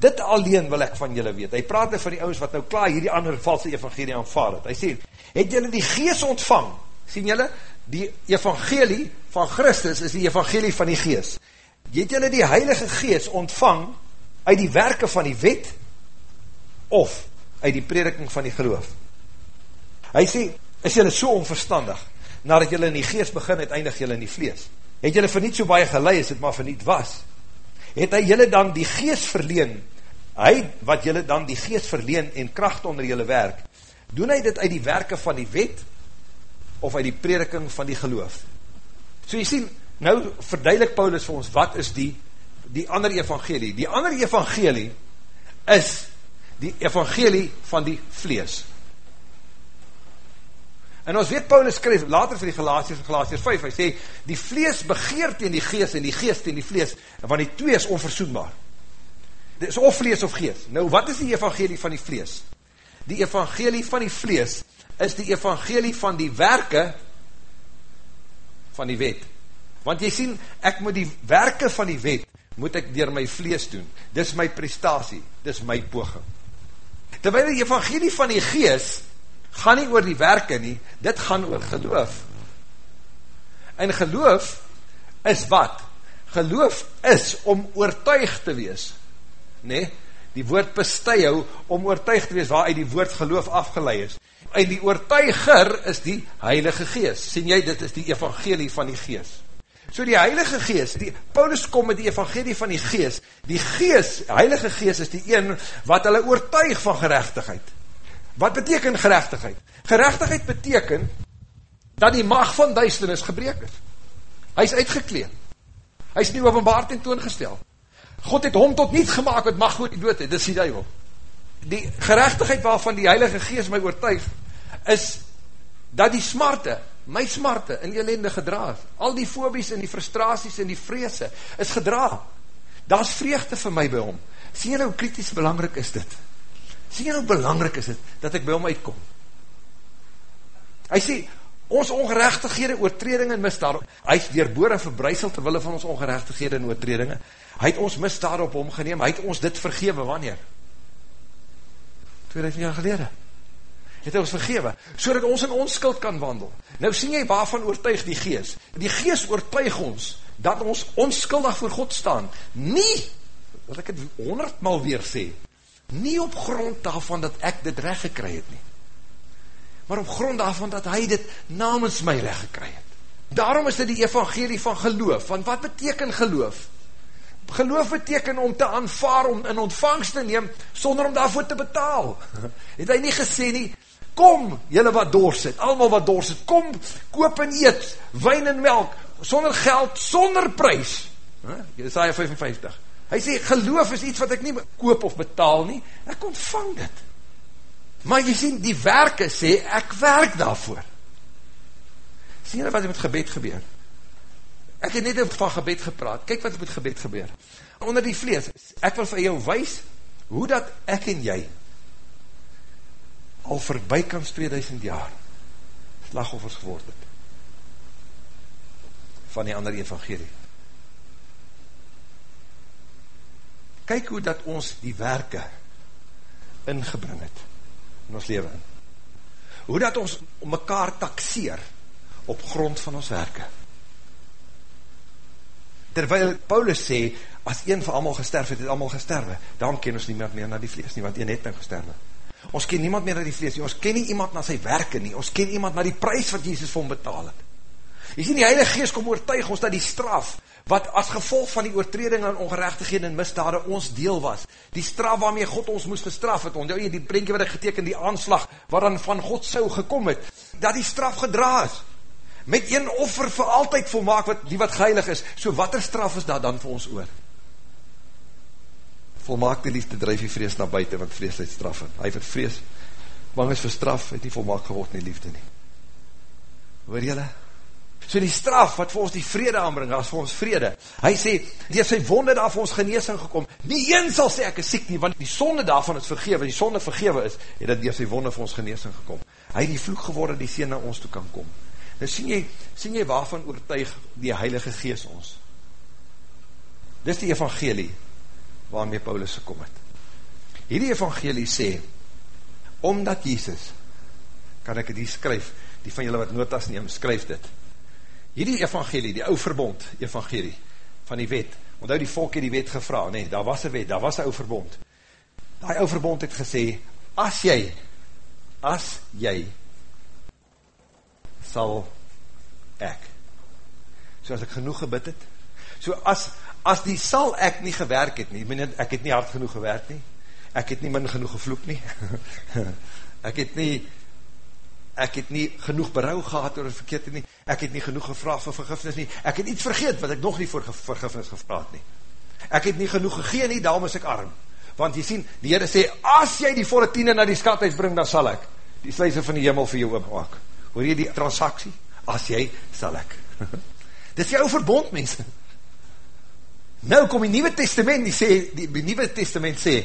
Dit alleen wil ek van jylle weet. Hy praat nou van die ouwens wat nou klaar hierdie ander valse evangelie aanvaard het. Hy sê, het jylle die gees ontvang, sien jylle, die evangelie van Christus is die evangelie van die gees. Het julle die heilige gees ontvang uit die werke van die wet of uit die prediking van die geloof? Hy sê, is julle so onverstandig, nadat julle in die gees begin, het eindig julle in die vlees. Het julle vir niet so baie gelei, as het maar vir niet was. Het hy julle dan die gees verleen, hy wat julle dan die gees verleen en kracht onder julle werk, doen hy dit uit die werke van die wet of uit die prediking van die geloof. So jy sien, nou verduidelik Paulus vir ons, wat is die, die ander evangelie? Die ander evangelie is die evangelie van die vlees. En ons weet Paulus skryf later vir die Galasiërs in Galasiërs 5, hy sê die vlees begeer teen die gees en die gees teen die vlees, want die twee is onverzoenbaar. Dit is of vlees of gees. Nou wat is die evangelie van die vlees? Die evangelie van die vlees is die evangelie van die werke van die wet. Want jy sien, ek moet die werke van die wet, moet ek dier my vlees doen. Dis my prestatie, dis my poging. Terwijl die evangelie van die gees, gaan nie oor die werke nie, dit gaan oor geloof. En geloof is wat? Geloof is om oortuig te wees. Nee, die woord bestui hou om oortuig te wees waaruit die woord geloof afgeleid is. En die oortuiger is die heilige gees. Sien jy, dit is die evangelie van die gees. So die heilige gees, die, Paulus kom met die evangelie van die gees. Die gees, heilige gees is die een wat hulle oortuig van gerechtigheid. Wat beteken gerechtigheid? Gerechtigheid beteken dat die mag van duisternis gebreek is. Hy is uitgekleed. Hy is nie openbaar tentoongestel. God het hom tot niet gemaakt wat mag goed die dood het. Dit is die duivel. Die gerechtigheid waarvan die heilige geest my oortuig is dat die smarte, my smarte in die ellende gedra is. Al die fobies en die frustraties en die vreese is gedra. Daar is vreugde vir my by hom. Sien jy hoe kritisch belangrijk is dit? Sien jy hoe belangrijk is het, dat ek by hom uitkom? Hy sê, ons ongerechtighede, oortreding en misdaad, hy is dierboor en verbruisel terwille van ons ongerechtighede en oortredinge, hy het ons misdaad op hom geneem, hy het ons dit vergewe, wanneer? 2000 jaar gelede. Het hy ons vergewe, so dat ons in ons skuld kan wandel. Nou sien jy waarvan oortuig die gees. Die gees oortuig ons, dat ons onskuldig voor God staan. Nie, wat ek het honderdmal weer sê, nie op grond daarvan dat ek dit recht gekry het nie, maar op grond daarvan dat hy dit namens my recht gekry het. Daarom is dit die evangelie van geloof, want wat beteken geloof? Geloof beteken om te aanvaar, om in ontvangst te neem, sonder om daarvoor te betaal. [laughs] Het hy nie gesê nie, kom, jylle wat doors het, allemaal wat doors het, kom, koop en eet, wijn en melk, sonder geld, sonder prijs. Jesaja 55. Hy sê, geloof is iets wat ek nie koop of betaal nie, ek ontvang dit. Maar jy sien, die werke sê, ek werk daarvoor. Sien jy wat met gebed gebeur? Ek het net van gebed gepraat, kyk wat met gebed gebeur. Onder die vlees, ek wil vir jou wees, hoe dat ek en jy, al vir bykans 2000 jaar, slagoffers geword het, van die ander evangelie. kyk hoe dat ons die werke ingebring het in ons leven. Hoe dat ons mekaar taxeer op grond van ons werke. Terwyl Paulus sê, as een van allemaal gesterf het, het allemaal gesterwe, daarom ken ons niemand meer na die vlees nie, want een het nou gesterwe. Ons ken niemand meer na die vlees nie, ons ken nie iemand na sy werke nie, ons ken iemand na die prijs wat Jesus vir hom betaal het. Jy sien, die Heilige Geest kom oortuig ons dat die straf, wat as gevolg van die oortreding en ongerechtighede en misdade ons deel was, die straf waarmee God ons moest gestraf het, onthou jy die prentje wat ek geteken, die aanslag, wat dan van God sou gekom het, dat die straf gedra is, met een offer vir altyd volmaak, wat, die wat geheilig is, so wat er straf is daar dan vir ons oor? Volmaak die liefde drijf die vrees na buiten, want vrees het straf het, hy het vrees, bang is vir straf, het nie volmaak geword nie liefde nie. Hoor jylle? So die straf wat vir ons die vrede aanbring, as vir ons vrede. Hy sê, die het sy wonde daar vir ons geneesing gekom. Nie een sal sê ek is siek nie, want die sonde daarvan is vergewe, die sonde vergewe is, het dat die sy wonde vir ons geneesing gekom. Hy het die vloek geworden die sien na ons toe kan kom. Nou sien jy, sien jy waarvan oortuig die Heilige Gees ons? Dis die evangelie waarmee Paulus gekom het. Hierdie evangelie sê, omdat Jesus, kan ek het hier skryf, die van julle wat notas neem, skryf dit, hierdie evangelie, die ou verbond evangelie, van die wet, want die volk het die wet gevra, nee, daar was een wet, daar was een ou verbond, die ou verbond het gesê, as jy, as jy, sal ek, so as ek genoeg gebid het, so as, as die sal ek nie gewerk het nie, ek het nie hard genoeg gewerk nie, ek het nie min genoeg gevloek nie, [laughs] ek het nie ek het nie genoeg berouw gehad oor verkeerde nie, ek het nie genoeg gevraag vir vergifnis nie, ek het iets vergeet wat ek nog nie voor vergifnis gevraag nie. Ek het nie genoeg gegeen nie, daarom is ek arm. Want jy sien, die Heere sê, as jy die volle tiende na die skathuis bring, dan sal ek die sluise van die hemel vir jou oopmaak. Hoor jy die transaksie? As jy, sal ek. Dit is jou verbond, mense. Nou kom die Nieuwe Testament, die, sê, die, die Nieuwe Testament sê,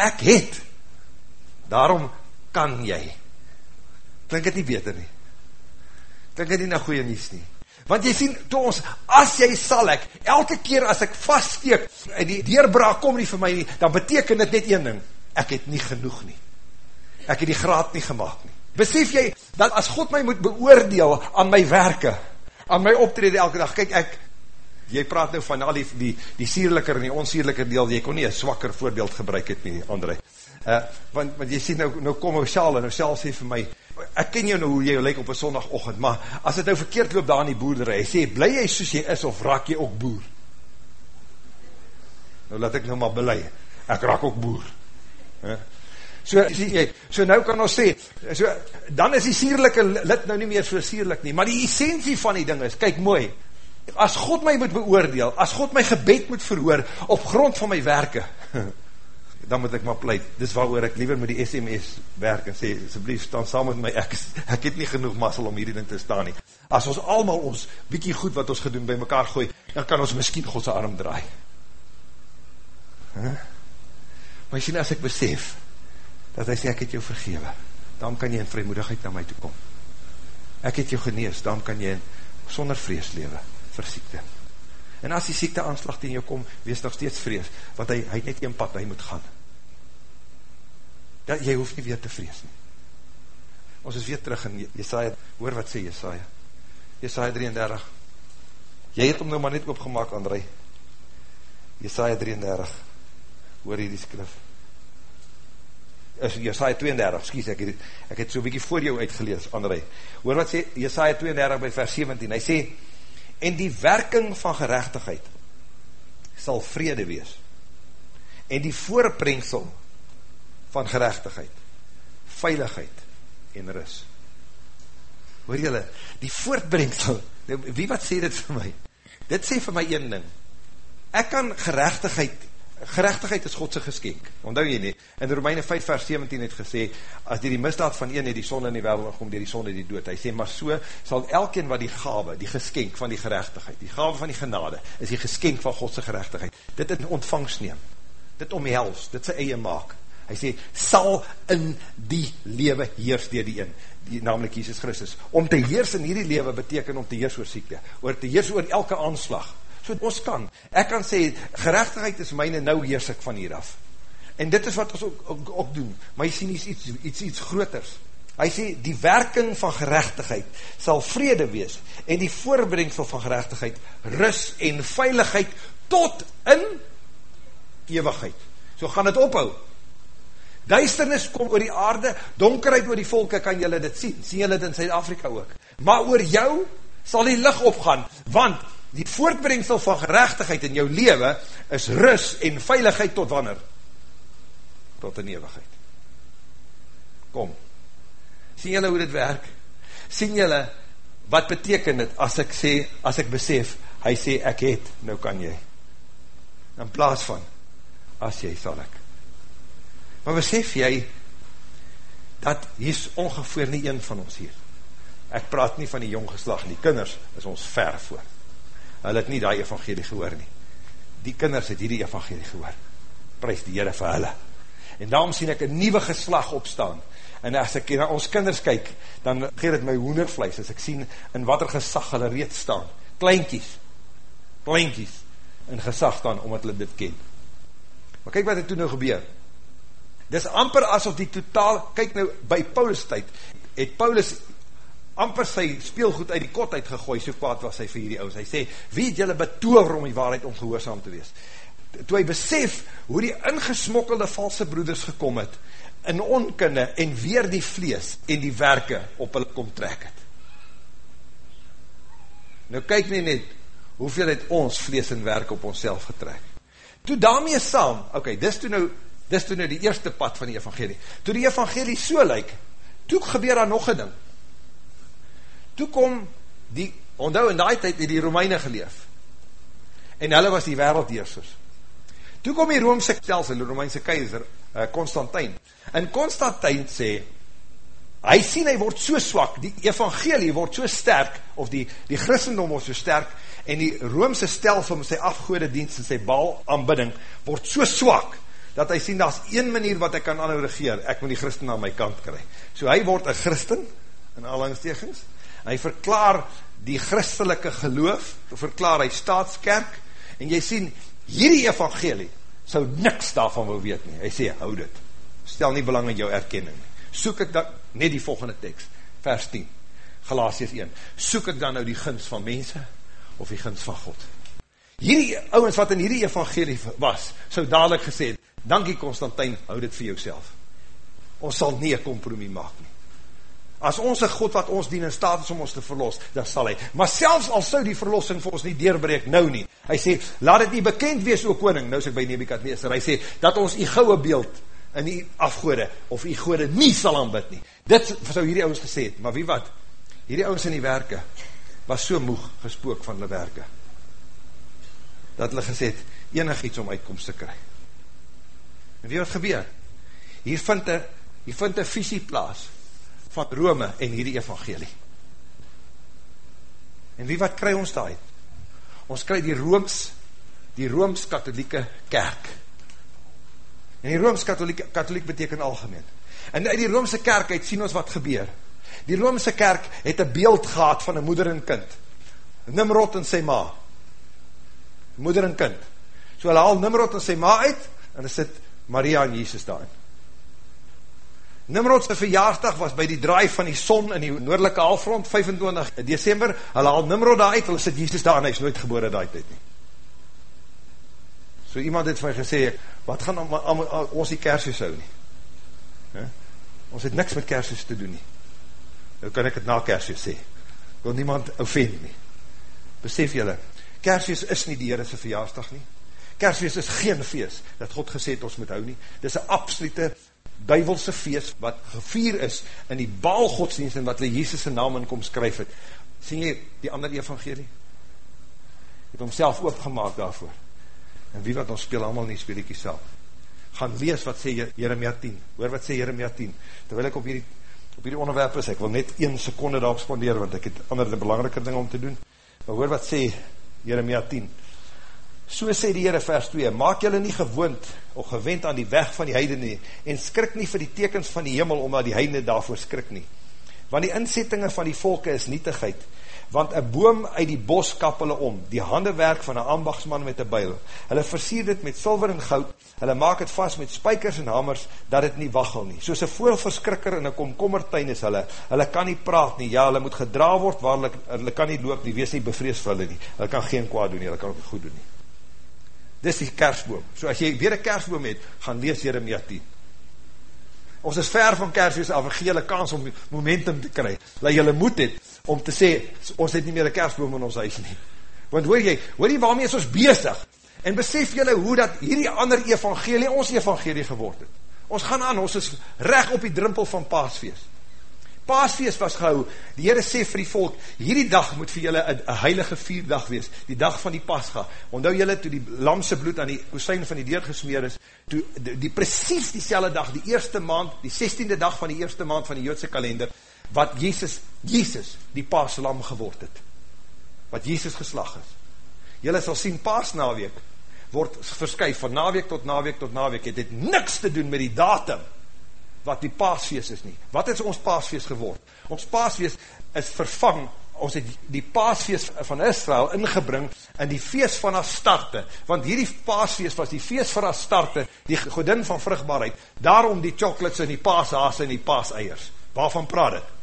ek het, daarom kan jy. Klink het nie beter nie. Klink het nie na goeie nies nie. Want jy sien, toe ons, as jy sal ek, elke keer as ek vaststeek, en die deurbraak kom nie vir my nie, dan beteken dit net een ding, ek het nie genoeg nie. Ek het die graad nie gemaakt nie. Besef jy, dat as God my moet beoordeel aan my werke, aan my optrede elke dag, kyk ek, jy praat nou van al die, die, die sierliker en die onsierliker deel, jy kon nie een swakker voorbeeld gebruik het nie, André. Uh, want, want jy sê, nou, nou kom ou Sjaal, en ou Sjaal sê vir my, ek ken jou nou hoe jy lyk op een sondagochtend, maar as het nou verkeerd loop daar in die boerderij, sê, bly jy soos jy is, of raak jy ook boer? Nou laat ek nou maar belei, ek raak ook boer. Uh, so, sê jy, so nou kan ons sê, so, dan is die sierlijke lid nou nie meer so sierlik nie, maar die essentie van die ding is, kyk mooi, as God my moet beoordeel, as God my gebed moet verhoor, op grond van my werke, [laughs] dan moet ek maar pleit, dis waar ek liever met die SMS werk, en sê, asblief, staan saam met my, ek, [laughs] ek het nie genoeg massel om hierdie ding te staan nie, as ons allemaal ons bykie goed wat ons gedoen by mekaar gooi, dan kan ons miskien Godse arm draai, huh? maar jy sien, as ek besef, dat hy sê, ek het jou vergewe, dan kan jy in vrymoedigheid na my toe kom, ek het jou genees, dan kan jy sonder vrees lewe, vir siekte. En as die siekte aanslag tegen jou kom, wees nog steeds vrees, want hy, hy net een pad, hy moet gaan. Dat, jy hoef nie weer te vrees nie. Ons is weer terug in Jesaja, hoor wat sê Jesaja? Jesaja 33. Jy het hom nou maar net opgemaak, André. Jesaja 33. Hoor hier die skrif. Is Jesaja 32, skies, ek het, ek het so bykie voor jou uitgelees, André. Hoor wat sê Jesaja 32 by vers 17. Hy sê, en die werking van gerechtigheid sal vrede wees en die voorbrengsel van gerechtigheid veiligheid en ris hoor jylle die voortbrengsel nou, wie wat sê dit vir my dit sê vir my een ding ek kan gerechtigheid gerechtigheid is Godse geskenk, onthou jy nie, in Romeine 5 vers 17 het gesê, as die die misdaad van een het die sonde in die wereld kom, die die sonde die dood, hy sê, maar so sal elkeen wat die gave, die geskenk van die gerechtigheid, die gave van die genade, is die geskenk van Godse gerechtigheid, dit in ontvangst neem, dit omhels, dit sy eie maak, hy sê, sal in die lewe heers dier die een, die, namelijk Jesus Christus, om te heers in hierdie lewe beteken om te heers oor siekte, oor te heers oor elke aanslag, So ons kan, ek kan sê, gerechtigheid is myne, nou heers ek van hier af. En dit is wat ons ook, ook, ook doen, maar jy sien iets, iets, iets, iets groters. Hy sê, die werking van gerechtigheid sal vrede wees, en die voorbrengsel van gerechtigheid, rus en veiligheid, tot in eeuwigheid. So gaan het ophou. Duisternis kom oor die aarde, donkerheid oor die volke, kan jylle dit sien, sien jylle dit in Zuid-Afrika ook. Maar oor jou sal die licht opgaan, want die voortbrengsel van gerechtigheid in jou lewe is rus en veiligheid tot wanneer? Tot in eeuwigheid. Kom, sien jylle hoe dit werk? Sien jylle, wat beteken dit as ek sê, as ek besef, hy sê ek het, nou kan jy. In plaas van, as jy sal ek. Maar besef jy, dat hier is ongeveer nie een van ons hier. Ek praat nie van die jong geslag, die kinders is ons ver voor hulle het nie die evangelie gehoor nie. Die kinders het hierdie evangelie gehoor. Prijs die Heere vir hulle. En daarom sien ek een nieuwe geslag opstaan. En as ek na ons kinders kyk, dan geer het my hoendervlees, as ek sien in wat er gesag hulle reed staan. Kleinkies, kleinkies, in gesag staan, omdat hulle dit ken. Maar kyk wat het toen nou gebeur. Dis amper asof die totaal, kyk nou, by Paulus tyd, het Paulus amper sy speelgoed uit die kot uitgegooi, so kwaad was hy vir hierdie oud. Hy sê, wie het julle betover om die waarheid ongehoorzaam te wees? Toe hy besef hoe die ingesmokkelde valse broeders gekom het, in onkunde en weer die vlees en die werke op hulle kom trek het. Nou kyk nie net, hoeveel het ons vlees en werk op ons self getrek. Toe daarmee saam, ok, dis toe nou, dis toe nou die eerste pad van die evangelie. Toe die evangelie so lyk, toe gebeur daar nog een ding, toe kom die, onthou in die tijd het die Romeine geleef, en hulle was die wereldheersers. Toe kom die Roomse stelsel, die Romeinse keizer, uh, Constantijn, en Constantijn sê, hy sien hy word so swak, die evangelie word so sterk, of die, die christendom word so sterk, en die roomse stelsel met sy afgoede dienst en sy bal aanbidding, word so swak, dat hy sien, dat is een manier wat ek kan aanhou regeer, ek moet die christen aan my kant kry. So hy word een christen, in alhangstegings, hy verklaar die christelike geloof, verklaar hy staatskerk, en jy sien, hierdie evangelie, sou niks daarvan wil weet nie, hy sê, hou dit, stel nie belang in jou erkenning nie, soek ek dan, net die volgende tekst, vers 10, Galatius 1, soek ek dan nou die gins van mense, of die gins van God. Hierdie ouwens wat in hierdie evangelie was, so dadelijk gesê, dankie Constantijn, hou dit vir jouself. Ons sal nie een kompromie maak nie. As ons een God wat ons dien in staat is om ons te verlos, dan sal hy. Maar selfs al sou die verlossing vir ons nie deurbreek, nou nie. Hy sê, laat het nie bekend wees, o koning, nou is ek by Nebukadneser, hy sê, dat ons die gouwe beeld in die afgoede, of die goede nie sal aanbid nie. Dit sou hierdie ouwens gesê het, maar wie wat? Hierdie ouwens in die werke, was so moeg gespook van hulle werke, dat hulle gesê het, enig iets om uitkomst te kry. En wie wat gebeur? Hier vind een, hier vind een visie plaas, van Rome en hierdie evangelie. En wie wat kry ons daar? Ons kry die Rooms, die Rooms-Katholieke kerk, En die Rooms-Katholiek katholiek beteken algemeen. En uit die Roomse kerk uit sien ons wat gebeur. Die Roomse kerk het een beeld gehad van een moeder en kind. Nimrod en sy ma. Moeder en kind. So hulle haal Nimrod en sy ma uit, en hulle sit Maria en Jesus daarin. Nimrod sy verjaarsdag was by die draai van die son in die noordelike halfrond, 25 december, hulle haal Nimrod daar uit, hulle sit Jesus daar en hy is nooit gebore daar uit nie. So iemand het vir my gesê, wat gaan om, om, om, ons die kersjes hou nie? He? Ons het niks met kersjes te doen nie. Nou kan ek het na kersjes sê. Ek wil niemand offend nie. Besef julle, kersjes is nie die Heerese verjaarsdag nie. Kersjes is geen feest dat God gesê het ons moet hou nie. Dit is een absolute duivelse feest wat gevier is in die baalgodsdienst en wat hulle Jesus' naam in kom skryf het. Sien jy die ander evangelie? Het homself oopgemaak daarvoor. En wie wat ons speel allemaal nie speeliekie self. Gaan lees wat sê Jeremia 10. Hoor wat sê Jeremia 10. Terwyl ek op hierdie, op hierdie onderwerp is, ek wil net 1 seconde daarop spandeer, want ek het ander de belangrike ding om te doen. Maar hoor wat sê Jeremia 10. So sê die Heere vers 2, maak jylle nie gewoond of gewend aan die weg van die heide nie, en skrik nie vir die tekens van die hemel, omdat die heide daarvoor skrik nie. Want die inzettinge van die volke is nietigheid, want een boom uit die bos kap hulle om, die handewerk van een ambagsman met een buil. Hulle versier dit met silver en goud, hulle maak het vast met spijkers en hammers, dat het nie wachel nie. Soos een voelverskrikker in een komkommertuin is hulle, hulle kan nie praat nie, ja, hulle moet gedra word, waar hulle, hulle kan nie loop nie, wees nie bevrees vir hulle nie, hulle kan geen kwaad doen nie, hulle kan ook goed doen nie. Dis die kersboom. So as jy weer een kersboom het, gaan lees Jeremia 10. Ons is ver van kersfeest af, een gele kans om momentum te kry, dat jylle moed het, om te sê, ons het nie meer een kersboom in ons huis nie. Want hoor jy, hoor jy waarmee is ons bezig? En besef jylle hoe dat hierdie ander evangelie, ons evangelie geword het. Ons gaan aan, ons is recht op die drimpel van paasfeest. Paasfeest was gehou, die Heere sê vir die volk, hierdie dag moet vir julle een heilige vierdag wees, die dag van die pasga. Ondou julle, toe die lamse bloed aan die koesijn van die deur gesmeer is, toe die, die precies die dag, die eerste maand, die 16e dag van die eerste maand van die Joodse kalender, wat Jezus, Jezus, die paaslam geword het. Wat Jezus geslag is. Julle sal sien, paasnaweek, word verskuif van naweek tot naweek tot naweek, het het niks te doen met die datum, wat die paasfeest is nie. Wat is ons paasfeest geword? Ons paasfeest is vervang, ons het die paasfeest van Israel ingebring in die feest van haar starte, want hierdie paasfeest was die feest van haar starte, die godin van vrugbaarheid, daarom die chocolates en die paashaas en die paaseiers. Waarvan praat het?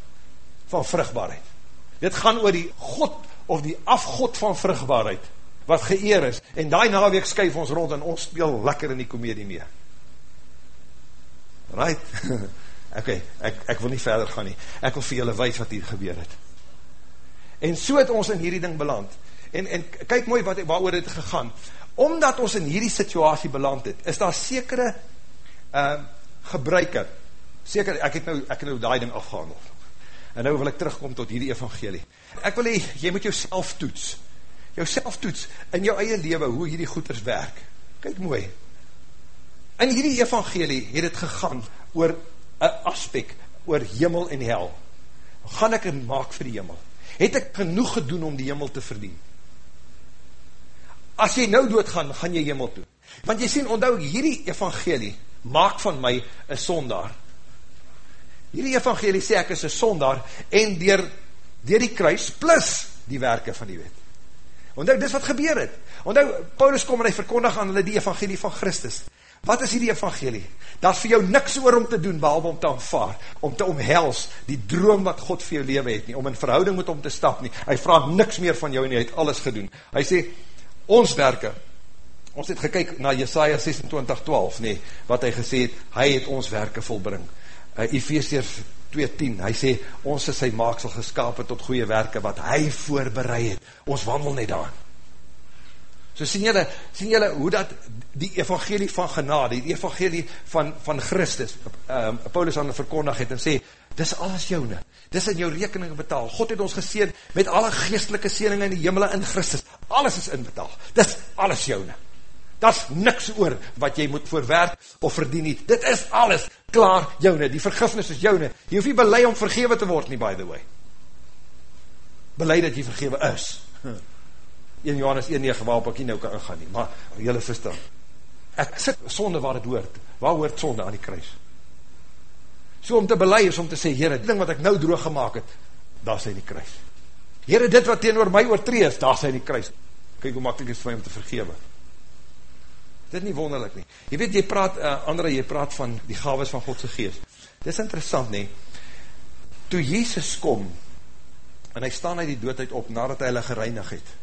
Van vrugbaarheid. Dit gaan oor die God of die afgod van vrugbaarheid, wat geëer is, en die naweek skuif ons rond en ons speel lekker in die komedie mee. Right? [laughs] ok, ek, ek wil nie verder gaan nie. Ek wil vir julle wees wat hier gebeur het. En so het ons in hierdie ding beland. En, en kyk mooi wat, waar oor het gegaan. Omdat ons in hierdie situasie beland het, is daar sekere uh, gebruike. Seker, ek het nou, nou die ding afgehandel. En nou wil ek terugkom tot hierdie evangelie. Ek wil hee, jy moet jou self toets. Jou self toets in jou eie leven, hoe hierdie goeders werk. Kyk mooi, In hierdie evangelie het het gegaan oor een aspect, oor hemel en hel? Gaan ek het maak vir die hemel? Het ek genoeg gedoen om die hemel te verdien? As jy nou doodgaan, gaan jy hemel toe. Want jy sien, onthou, hierdie evangelie maak van my een sondaar. Hierdie evangelie sê ek is een sondaar en dier, dier die kruis plus die werke van die wet. Onthou, dis wat gebeur het. Onthou, Paulus kom en hy verkondig aan hulle die evangelie van Christus. Wat is hierdie evangelie? Daar is vir jou niks oor om te doen, behalwe om te aanvaar, om te omhels, die droom wat God vir jou leven het nie, om in verhouding met hom te stap nie. Hy vraag niks meer van jou en hy het alles gedoen. Hy sê, ons werke, ons het gekyk na Jesaja 26:12 nee, wat hy gesê het, hy het ons werke volbring. Uh, Efesiërs 2:10, hy sê ons is sy maaksel geskape tot goeie werke wat hy voorberei het. Ons wandel net daarin. So sien julle, sien julle hoe dat die evangelie van genade, die evangelie van van Christus, um, Paulus aan verkondig het en sê, dis alles joune. Dis in jou rekening betaal. God het ons geseën met alle geestelike seëninge in die hemele in Christus. Alles is inbetaal. Dis alles joune. Daar's niks oor wat jy moet voorwerk of verdien nie. Dit is alles klaar joune. Die vergifnis is joune. Jy hoef nie bely om vergewe te word nie by the way. Bely dat jy vergewe is. 1 Johannes 1:9 waarop ek nie nou kan ingaan nie, maar julle verstaan. Ek sit sonde waar dit hoort. Waar hoort sonde aan die kruis? So om te bely is om te sê, Here, die ding wat ek nou droog gemaak het, daar sê in die kruis. Here, dit wat teenoor my oortree is, daar sê in die kruis. Kyk hoe maklik is vir my om te vergewe. Dit nie wonderlik nie. Jy weet, jy praat, uh, André, jy praat van die gaves van Godse geest. Dit is interessant nie. Toe Jezus kom, en hy staan uit die doodheid op, nadat hy hulle gereinig het,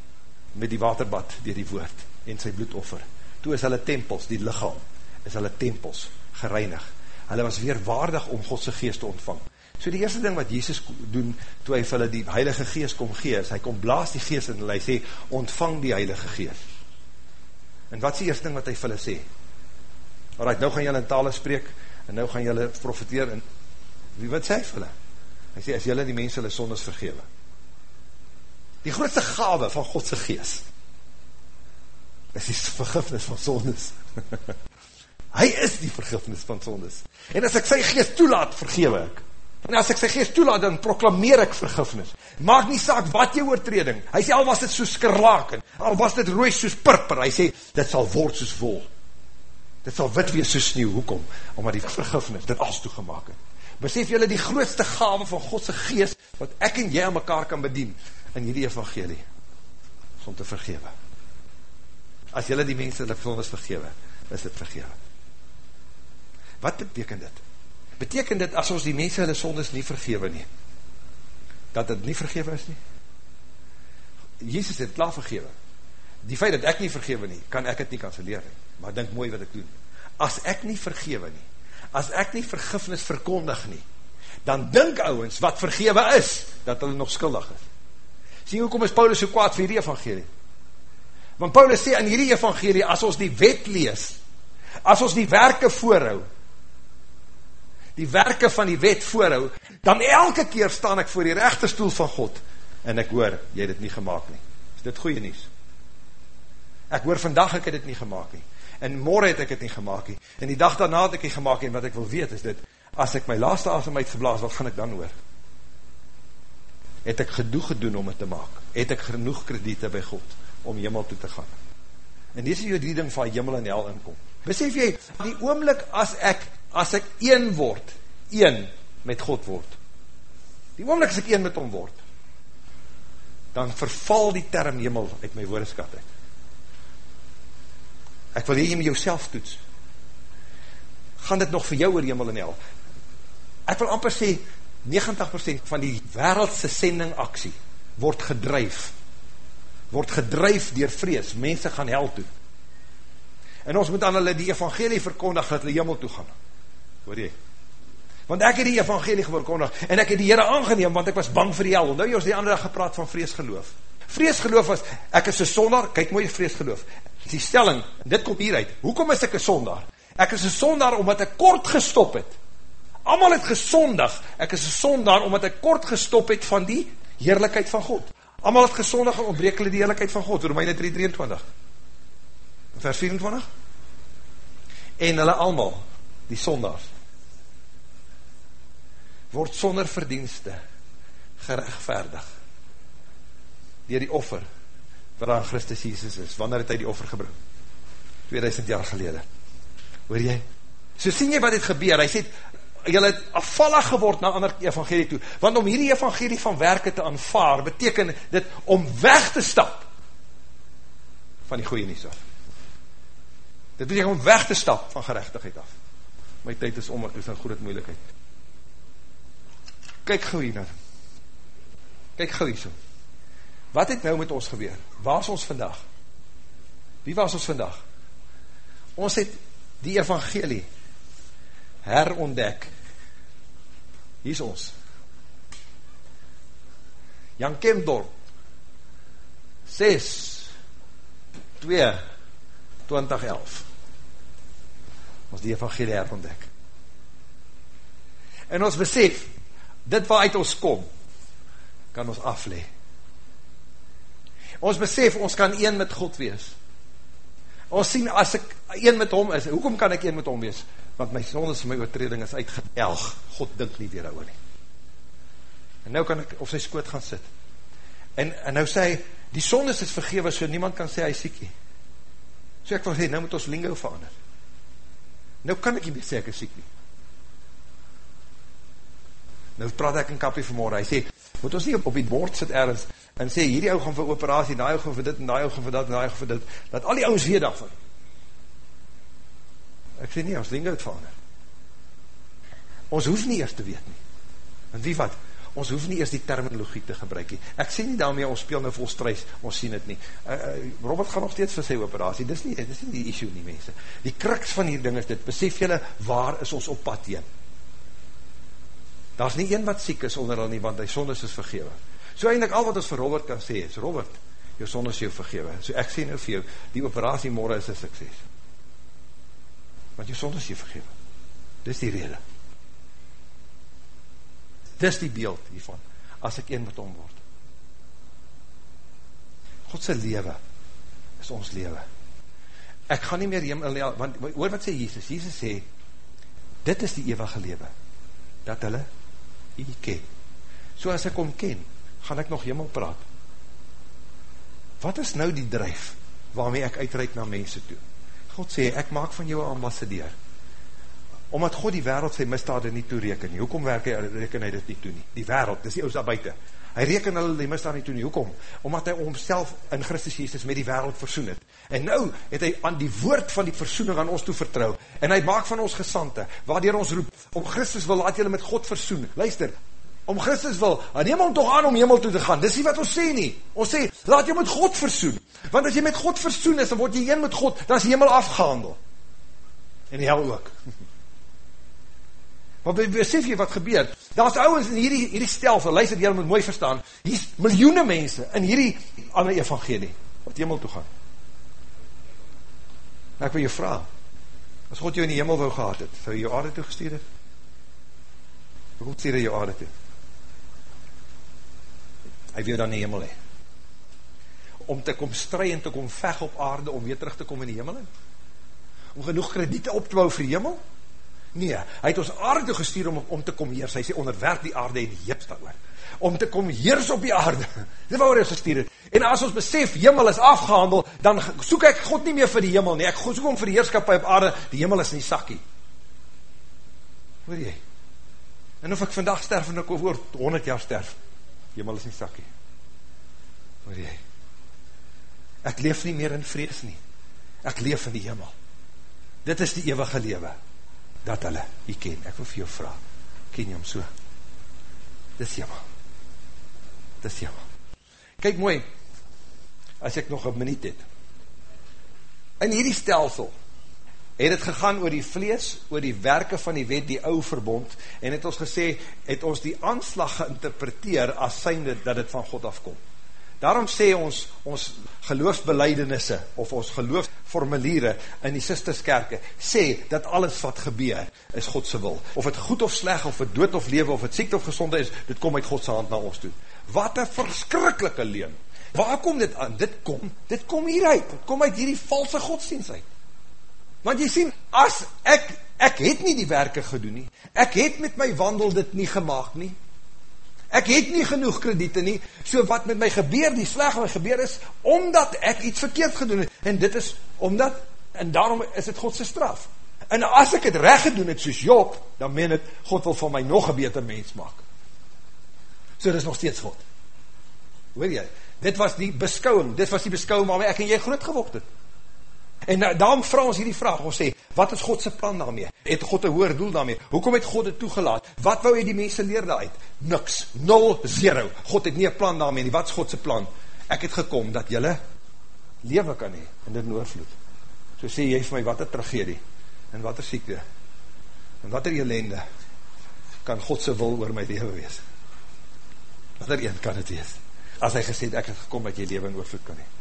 met die waterbad, dier die woord, en sy bloedoffer. Toe is hulle tempels, die lichaam, is hulle tempels, gereinig. Hulle was weer waardig om Godse geest te ontvang. So die eerste ding wat Jezus doen, toe hy vir hulle die heilige geest kom geest, hy kom blaas die geest in, en hy sê, ontvang die heilige geest. En wat is die eerste ding wat hy vir hulle sê? Alright, nou gaan julle in tale spreek, en nou gaan julle profiteer, en wie wat sê hy vir hulle? Hy sê, as julle die mense hulle sondes vergewe. Die grootste gave van Godse gees, is die vergifnis van sondes. [laughs] hy is die vergifnis van sondes. En as ek sy gees toelaat, vergewe ek. En as ek sy geest toelaat, dan proklameer ek vergifnis. Maak nie saak wat jy oortreding. Hy sê, al was dit soos skerlaken, al was dit roos soos purper, hy sê, dit sal word soos vol. Dit sal wit wees soos sneeuw. Hoekom? Omdat die vergifnis dit als toegemaak het. Besef jylle die grootste gave van Godse geest, wat ek en jy aan mekaar kan bedien, in hierdie evangelie, is om te vergewe. As jylle die mense die vondes vergewe, is dit vergewe. Wat betekent dit? beteken dit as ons die mense hulle sondes nie vergewe nie, dat het nie vergewe is nie? Jezus het klaar vergewe. Die feit dat ek nie vergewe nie, kan ek het nie kanseleer nie. Maar denk mooi wat ek doen. As ek nie vergewe nie, as ek nie vergifnis verkondig nie, dan dink ouwens wat vergewe is, dat hulle nog skuldig is. Sien, hoekom is Paulus so kwaad vir die evangelie? Want Paulus sê in hierdie evangelie, as ons die wet lees, as ons die werke voorhou, die werke van die wet voorhou, dan elke keer staan ek voor die rechterstoel van God, en ek hoor, jy het het nie gemaakt nie. Is dit goeie nies? Ek hoor vandag ek het het nie gemaakt nie, en morgen het ek het nie gemaakt nie, en die dag daarna het ek nie gemaakt nie, en wat ek wil weet is dit, as ek my laaste asem uitgeblaas, wat gaan ek dan hoor? Het ek genoeg gedoen om het te maak? Het ek genoeg krediete by God, om jimmel toe te gaan? En dit is die ding van jimmel en hel inkom. Besef jy, die oomlik as ek as ek een word, een met God word, die oomlik as ek een met hom word, dan verval die term hemel uit my woordeskat uit. Ek wil jy met jouself toets. Gaan dit nog vir jou oor hemel en hel? Ek wil amper sê, 90% van die wereldse sending aksie word gedryf, word gedryf dier vrees, mense gaan hel toe. En ons moet aan hulle die evangelie verkondig dat hulle hemel toe gaan hoor jy? Want ek het die evangelie geverkondig, en ek het die Heere aangeneem, want ek was bang vir die hel. Nou jy ons die andere dag gepraat van vreesgeloof. Vreesgeloof was, ek is een sonder, kyk mooi vreesgeloof. Die stelling, dit kom hieruit, hoekom is ek een sonder? Ek is een sonder omdat ek kort gestop het. Amal het gesondig, ek is sonder omdat ek kort gestop het van die heerlijkheid van God. Amal het gesondig en ontbreek hulle die heerlijkheid van God. Romeine 3, 23. Vers 24. En hulle allemaal, die sondags, word sonder verdienste gerechtvaardig dier die offer wat aan Christus Jesus is, wanneer het hy die offer gebring? 2000 jaar gelede. Hoor jy? So sien jy wat het gebeur, hy sê, jylle het afvallig geword na ander evangelie toe, want om hierdie evangelie van werke te aanvaar, beteken dit om weg te stap van die goeie nies af. Dit beteken om weg te stap van gerechtigheid af. My tyd is om, ek is in goede moeilijkheid. Kijk gauw hier na. Kijk gauw hier so. Wat het nou met ons gebeur? Waar is ons vandag? Wie was ons vandag? Ons het die evangelie herontdek. Hier is ons. Jan Kemdorp 6 2 2011 ons die evangelie herontdek. En ons besef, dit waar uit ons kom, kan ons aflee. Ons besef, ons kan een met God wees. Ons sien, as ek een met hom is, hoekom kan ek een met hom wees? Want my sondes en my oortreding is uitgeelg. God dink nie weer oor nie. En nou kan ek op sy skoot gaan sit. En, en nou sê hy, die sondes is vergewe, so niemand kan sê hy siekie. So ek wil sê, nou moet ons lingo verander. Nou kan ek nie meer sê ek is siek nie. Nou praat ek in kapie vanmorgen, hy sê, moet ons nie op, op die bord sit ergens, en sê, hierdie ou gaan vir operatie, die ou gaan vir dit, en die ou gaan vir dat, en die ou gaan vir dit, dat al die ouds weet daarvan. Ek sê nie, ons ding uit verander. Ons hoef nie eerst te weet nie. En wie wat? Ons hoef nie eerst die terminologie te gebruik nie. Ek sê nie daarmee, ons speel nou vol struis, ons sien het nie. Uh, uh, Robert gaan nog steeds vir sy operatie, dis nie, dis nie die issue nie, mense. Die kruks van hier ding is dit, besef jylle, waar is ons op pad heen? Daar is nie een wat siek is onder al nie, want die sondes is vergewe. So eindelijk al wat ons vir Robert kan sê is, Robert, jou sondes jou vergewe. So ek sê nou vir jou, die operatie morgen is een sukses. Want jou sondes jou vergewe. Dis die rede. Dis die beeld hiervan, as ek een met hom word. Godse lewe is ons lewe. Ek gaan nie meer hemel, want hoor wat sê Jesus? Jesus sê, dit is die eeuwige lewe, dat hulle jy ken. So as ek om ken, gaan ek nog hemel praat. Wat is nou die drijf, waarmee ek uitreik na mense toe? God sê, ek maak van jou een ambassadeur. Omdat God die wereld sy misdade nie toereken nie. Hoekom werk hy, reken hy dit nie toe nie? Die wereld, dis die oos daar buiten. Hy reken hulle die misdade nie toe nie. Hoekom? Omdat hy homself in Christus Jesus met die wereld versoen het. En nou het hy aan die woord van die versoening aan ons toe vertrouw. En hy maak van ons gesante, waardoor ons roep, om Christus wil, laat julle met God versoen. Luister, om Christus wil, neem hom toch aan om hemel toe te gaan. Dis nie wat ons sê nie. Ons sê, laat jy met God versoen. Want as jy met God versoen is, dan word jy een met God, dan is hemel afgehandel. En die hel ook. [laughs] Want besef jy wat gebeur? Daar is ouwens in hierdie, hierdie stelsel, luister, jy moet mooi verstaan, hier is miljoene mense in hierdie ander evangelie, wat hemel toe gaan. En ek wil jy vraag, as God jou in die hemel wou gehad het, sou jy jou aarde toe gestuur het? Hoe stuur jy jou aarde toe? Hy wil dan in die hemel hee. Om te kom strui en te kom veg op aarde, om weer terug te kom in die hemel in? Om genoeg krediete op te bouw vir die hemel? Nee, hy het ons aarde gestuur om, om te kom heers. Hy sê, onderwerp die aarde en die heeps daar oor. Om te kom heers op die aarde. [laughs] Dit waar hy gestuur het. En as ons besef, hemel is afgehandel, dan soek ek God nie meer vir die hemel nie. Ek soek om vir die heerskap op aarde. Die hemel is nie sakkie. Hoor jy? En of ek vandag sterf en ek oor 100 jaar sterf, hemel is nie sakkie. Hoor jy? Ek leef nie meer in vrees nie. Ek leef in die hemel. Dit is die eeuwige lewe dat hulle jy ken. Ek wil vir jou vraag, ken jy hom so? Dis jammer. Dis jammer. Kijk mooi, as ek nog een minuut het. In hierdie stelsel, het het gegaan oor die vlees, oor die werke van die wet, die ou verbond, en het ons gesê, het ons die aanslag geïnterpreteer as synde dat het van God afkomt. Daarom sê ons, ons geloofsbeleidinisse, of ons geloofsformuliere in die sisterskerke, sê dat alles wat gebeur, is Godse wil. Of het goed of sleg, of het dood of lewe, of het ziekte of gezonde is, dit kom uit Godse hand na ons toe. Wat een verskrikkelike leen. Waar kom dit aan? Dit kom, dit kom hieruit. Dit kom uit hierdie valse godsdienst uit. Want jy sien, as ek Ek het nie die werke gedoen nie. Ek het met my wandel dit nie gemaakt nie. Ek het nie genoeg krediete nie. So wat met my gebeur, die sleg wat gebeur is, omdat ek iets verkeerd gedoen het. En dit is omdat, en daarom is het Godse straf. En as ek het recht gedoen het soos Job, dan meen het, God wil van my nog een beter mens maak. So dit is nog steeds God. Hoor jy? Dit was die beskouwing, dit was die beskouwing waarmee ek en jy groot geword het. En nou, daarom vraag ons hierdie vraag, ons sê, wat is Godse plan daarmee? Het God een hoer doel daarmee? Hoekom het God het toegelaat? Wat wou jy die mense leer daaruit? Niks, nul, zero. God het nie een plan daarmee nie, wat is Godse plan? Ek het gekom dat jylle leven kan hee, in dit oorvloed. So sê jy vir my, wat is tragedie? En wat is siekte? En wat is ellende? Kan Godse wil oor my leven wees? Wat er een kan het wees? As hy gesê het, ek het gekom dat jy leven oorvloed kan hee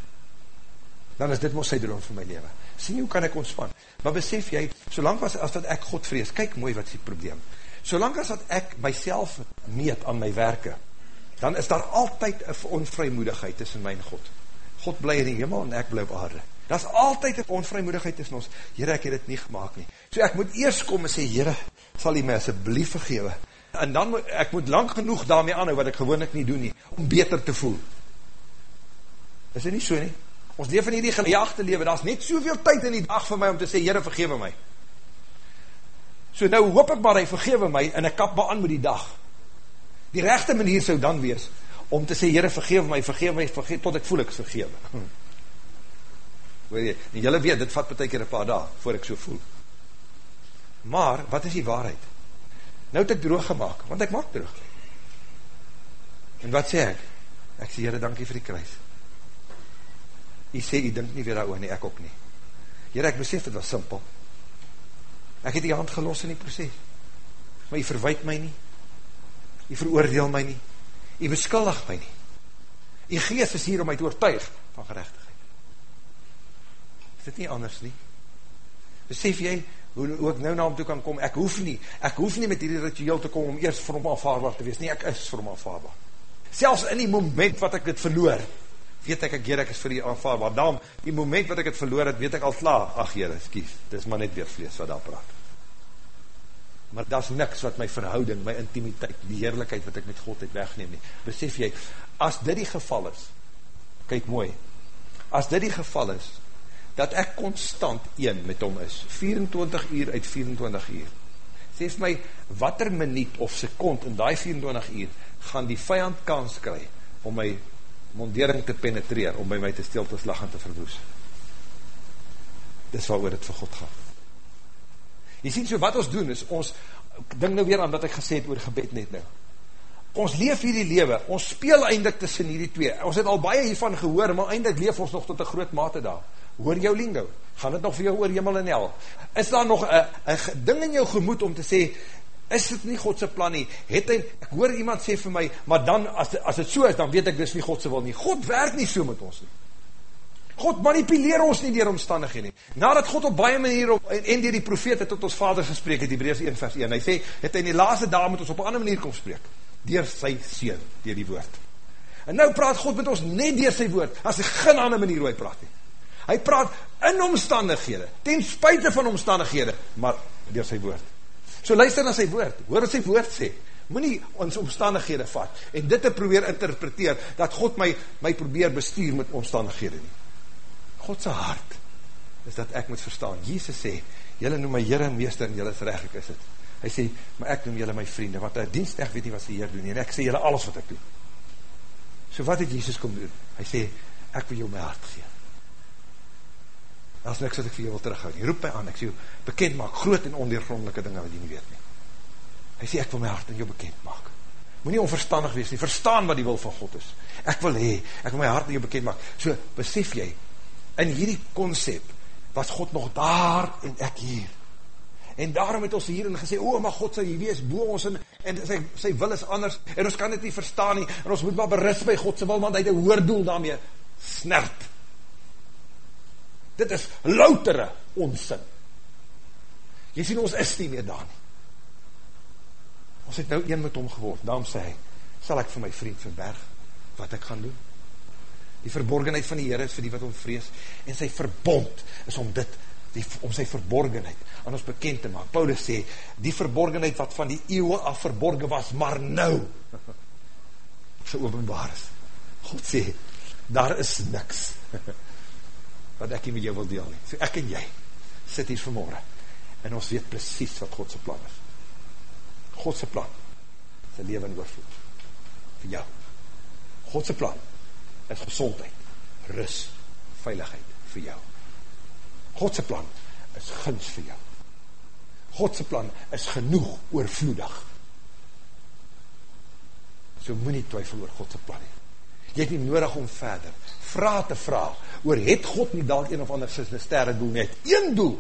dan is dit mos sy droom vir my leven. Sien hoe kan ek ontspan? Maar besef jy, solang as, as wat ek God vrees, kyk mooi wat is die probleem. Solang as wat ek myself meet aan my werke, dan is daar altyd een onvrymoedigheid tussen my en God. God bly in die hemel en ek bly op aarde. Daar is altyd een onvrymoedigheid tussen ons. Heere, ek het dit nie gemaakt nie. So ek moet eerst kom en sê, Heere, sal jy my asjeblief vergewe. En dan moet, ek moet lang genoeg daarmee aanhou wat ek gewoon ek nie doen nie, om beter te voel. Is dit nie so nie? Ons leef in hierdie gejaagde lewe, daar is net soveel tyd in die dag vir my om te sê, Heere, vergewe my. So nou hoop ek maar, hy vergewe my, en ek kap maar aan met die dag. Die rechte manier sou dan wees, om te sê, Heere, vergewe my, vergewe my, vergewe, tot ek voel ek is vergewe. [laughs] Hm. Weet jy, en jylle weet, dit vat per keer een paar dag, voor ek so voel. Maar, wat is die waarheid? Nou het ek droog gemaakt, want ek maak droog. En wat sê ek? Ek sê, Heere, dankie vir die kruis. Jy sê, jy dink nie weer daar nie, ek ook nie. Heer, ek besef, het was simpel. Ek het die hand gelos in die proces. Maar jy verwijt my nie. Jy veroordeel my nie. Jy beskuldig my nie. Jy geest is hier om my te oortuig van gerechtigheid. Is dit nie anders nie? Besef jy, hoe, hoe ek nou na hom toe kan kom, ek hoef nie, ek hoef nie met hierdie ritueel te kom om eerst vir hom aanvaarbaar te wees, nie, ek is vir hom aanvaarbaar. Selfs in die moment wat ek dit verloor, weet ek, ek Heer, ek is vir die aanvaardbaar. Daarom, die moment wat ek het verloor het, weet ek al klaar, ach Heer, skies, dit is maar net weer vlees wat daar praat. Maar dat is niks wat my verhouding, my intimiteit, die heerlijkheid wat ek met God het wegneem nie. Besef jy, as dit die geval is, kyk mooi, as dit die geval is, dat ek constant een met hom is, 24 uur uit 24 uur, sê vir my, wat er minuut of sekond in die 24 uur, gaan die vijand kans kry, om my mondering te penetreer, om by my te stil te slag en te verwoes. Dis wat oor het vir God gaan. Jy sien so, wat ons doen is, ons, ding nou weer aan wat ek gesê het oor gebed net nou, ons leef hierdie lewe, ons speel eindelijk tussen hierdie twee, ons het al baie hiervan gehoor, maar eindelijk leef ons nog tot een groot mate daar, hoor jou lingo, gaan het nog vir jou oor jemel en hel, is daar nog een ding in jou gemoed om te sê, is dit nie Godse plan nie, het hy, ek hoor iemand sê vir my, maar dan, as, as het so is, dan weet ek dis nie Godse wil nie, God werk nie so met ons nie, God manipuleer ons nie dier omstandigheid nie, nadat God op baie manier, op, en, en dier die profeet het tot ons vader gesprek, het Hebreus 1 vers 1, hy sê, het hy in die laatste dag met ons op een ander manier kom spreek, dier sy seen, dier die woord, en nou praat God met ons net dier sy woord, as hy geen ander manier hoe hy praat nie, hy praat in omstandighede, ten spuite van omstandighede, maar dier sy woord, So luister na sy woord, hoor wat sy woord sê, moet nie ons omstandighede vat, en dit te probeer interpreteer, dat God my, my probeer bestuur met omstandighede nie. Godse hart, is dat ek moet verstaan, Jesus sê, jylle noem my Heere en Meester, en jylle is ek is het. Hy sê, maar ek noem jylle my vriende, want die dienst echt weet nie wat sy Heer doen, en ek sê jylle alles wat ek doen. So wat het Jesus kom doen? Hy sê, ek wil jou my hart gee. As niks wat ek vir jou wil terughou nie. Roep my aan, ek sê jou bekend maak, groot en ondeergrondelike dinge wat jy nie weet nie. Hy sê, ek wil my hart in jou bekend maak. Moet nie onverstandig wees nie, verstaan wat die wil van God is. Ek wil hee, ek wil my hart in jou bekend maak. So, besef jy, in hierdie concept, was God nog daar en ek hier. En daarom het ons hierin gesê, o, maar God sal hier wees, boe ons in, en sy, sy wil is anders, en ons kan dit nie verstaan nie, en ons moet maar berust by Godse wil, want hy het een hoordoel daarmee, snert, Dit is loutere onsin. Jy sien, ons is nie meer daar nie. Ons het nou een met hom geword. Daarom sê hy, sal ek vir my vriend verberg wat ek gaan doen? Die verborgenheid van die Heer is vir die wat hom vrees en sy verbond is om dit die, om sy verborgenheid aan ons bekend te maak. Paulus sê, die verborgenheid wat van die eeuwe af verborgen was, maar nou [laughs] geopenbaar is. God sê, daar is niks [laughs] wat ek nie met jou wil deel nie. So ek en jy sit hier vanmorgen en ons weet precies wat Godse plan is. Godse plan is een leven in oorvloed vir jou. Godse plan is gezondheid, rust, veiligheid vir jou. Godse plan is guns vir jou. Godse plan is genoeg oorvloedig. So moet nie twyfel oor Godse plan nie. Jy het nie nodig om verder vraag te vraag oor het God nie dalk een of ander sterre doel nie. Het een doel.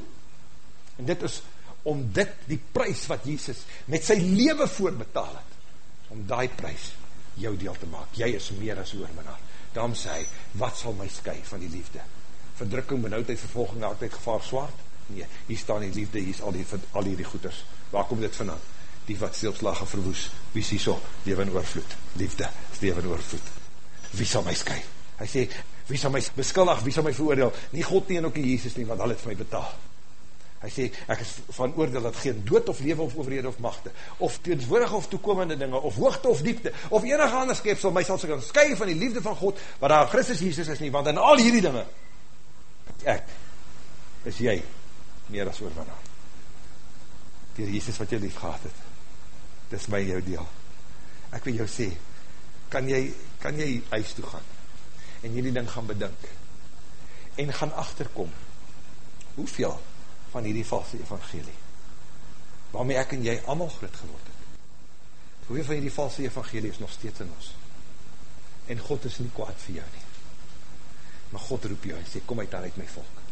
En dit is om dit, die prijs wat Jesus met sy leven voorbetaal het, om die prijs jou deel te maak. Jy is meer as oorminaar. Daarom sê hy, wat sal my sky van die liefde? verdrukking, benauwdheid, vervolging, altijd gevaar, zwaard. Nee, hier staan die liefde, hier is al die, al die, goeders. Waar kom dit vandaan? Die wat stilslagen verwoes. Wie is hier so? Leven oorvloed. Liefde is leven oorvloed. Wie sal my sky? Hy sê, wie sal my beskuldig, wie sal my veroordeel? Nie God nie en ook nie Jesus nie, want al het vir my betaal. Hy sê, ek is van oordeel dat geen dood of leven of overhede of machte, of teenswoordige of toekomende dinge, of hoogte of diepte, of enige ander skepsel, my sal sy kan sky van die liefde van God, wat daar Christus Jesus is nie, want in al hierdie dinge, ek, is jy meer as oorwinnaar. Dier Jesus wat jy lief gehad het. Dis my jou deel. Ek wil jou sê, kan jy, kan jy huis toe gaan, en jy die ding gaan bedink, en gaan achterkom, hoeveel van hierdie valse evangelie, waarmee ek en jy allemaal groot geword het, hoeveel van hierdie valse evangelie is nog steeds in ons, en God is nie kwaad vir jou nie, maar God roep jou en sê, kom uit daaruit my volk,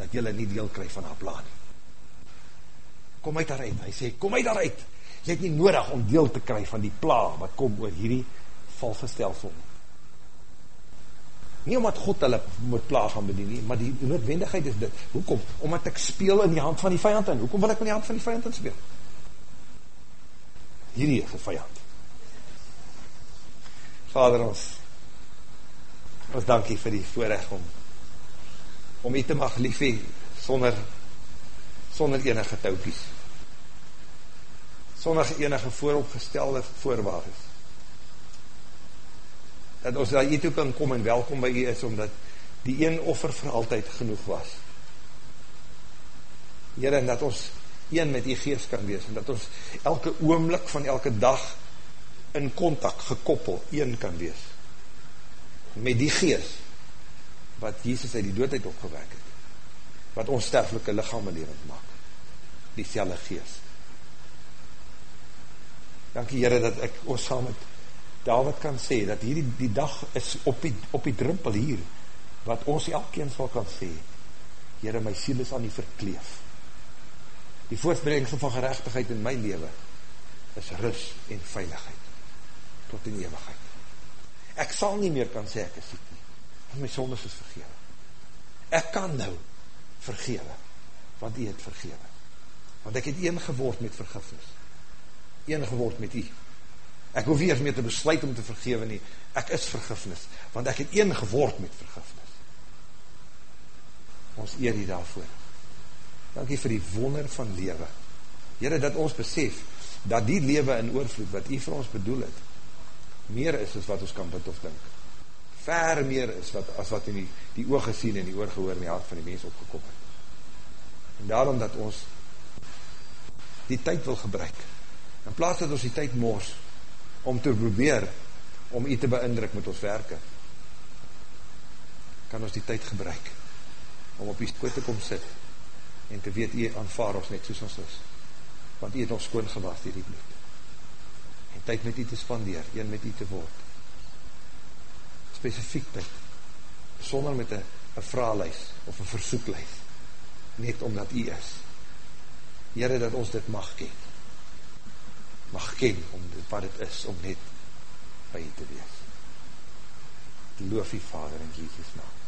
dat jylle nie deel krijg van haar plan. Kom uit daaruit, hy sê, kom uit daaruit, jy het nie nodig om deel te krijg van die pla, wat kom oor hierdie valse stelsel. Nie omdat God hulle moet pla gaan bedien nie, maar die noodwendigheid is dit. Hoekom? Omdat ek speel in die hand van die vijand in. Hoekom wil ek in die hand van die vijand in speel? Hierdie is die vijand. Vader ons, ons dankie vir die voorrecht om om u te mag lief hee sonder sonder enige touwkies sonder enige vooropgestelde voorwaardes dat ons daar u toe kan kom en welkom by u is omdat die een offer vir altyd genoeg was. Heere en dat ons een met die geest kan wees en dat ons elke oomlik van elke dag in contact gekoppel een kan wees met die gees wat Jesus uit die doodheid opgewek het wat onsterflike lichaam levend maak. Die selle gees. Dankie Heere dat ek ons saam met David kan sê dat hierdie die dag is op die, op die drimpel hier wat ons elkeen sal kan sê Heere my siel is aan die verkleef die voortbrengsel van gerechtigheid in my leven is rus en veiligheid tot in eeuwigheid ek sal nie meer kan sê ek is siek nie, want my sondes is vergewe. Ek kan nou vergewe, want die het vergewe. Want ek het een geword met vergifnis. Een geword met die. Ek hoef eers meer te besluit om te vergewe nie. Ek is vergifnis, want ek het een geword met vergifnis. Ons eer die daarvoor. Dankie vir die wonder van lewe. Heren, dat ons besef, dat die lewe in oorvloed, wat u vir ons bedoel het, meer is as wat ons kan bid of dink. Ver meer is wat, as wat in die, die oog gesien en die oor gehoor in die hart van die mens opgekom het. En daarom dat ons die tyd wil gebruik, in plaas dat ons die tyd moos, om te probeer, om u te beindruk met ons werke, kan ons die tyd gebruik, om op die skoot te kom sit, en te weet, u aanvaar ons net soos ons is, want u het ons skoon gewas die die bloed en tyd met u te spandeer, een met u te word. Specifiek tyd, sonder met een vraaglijs of een versoeklijs, net omdat u is. Heere, dat ons dit mag ken. Mag ken om wat het is, om net by u te wees. Loof u Vader in Jesus naam.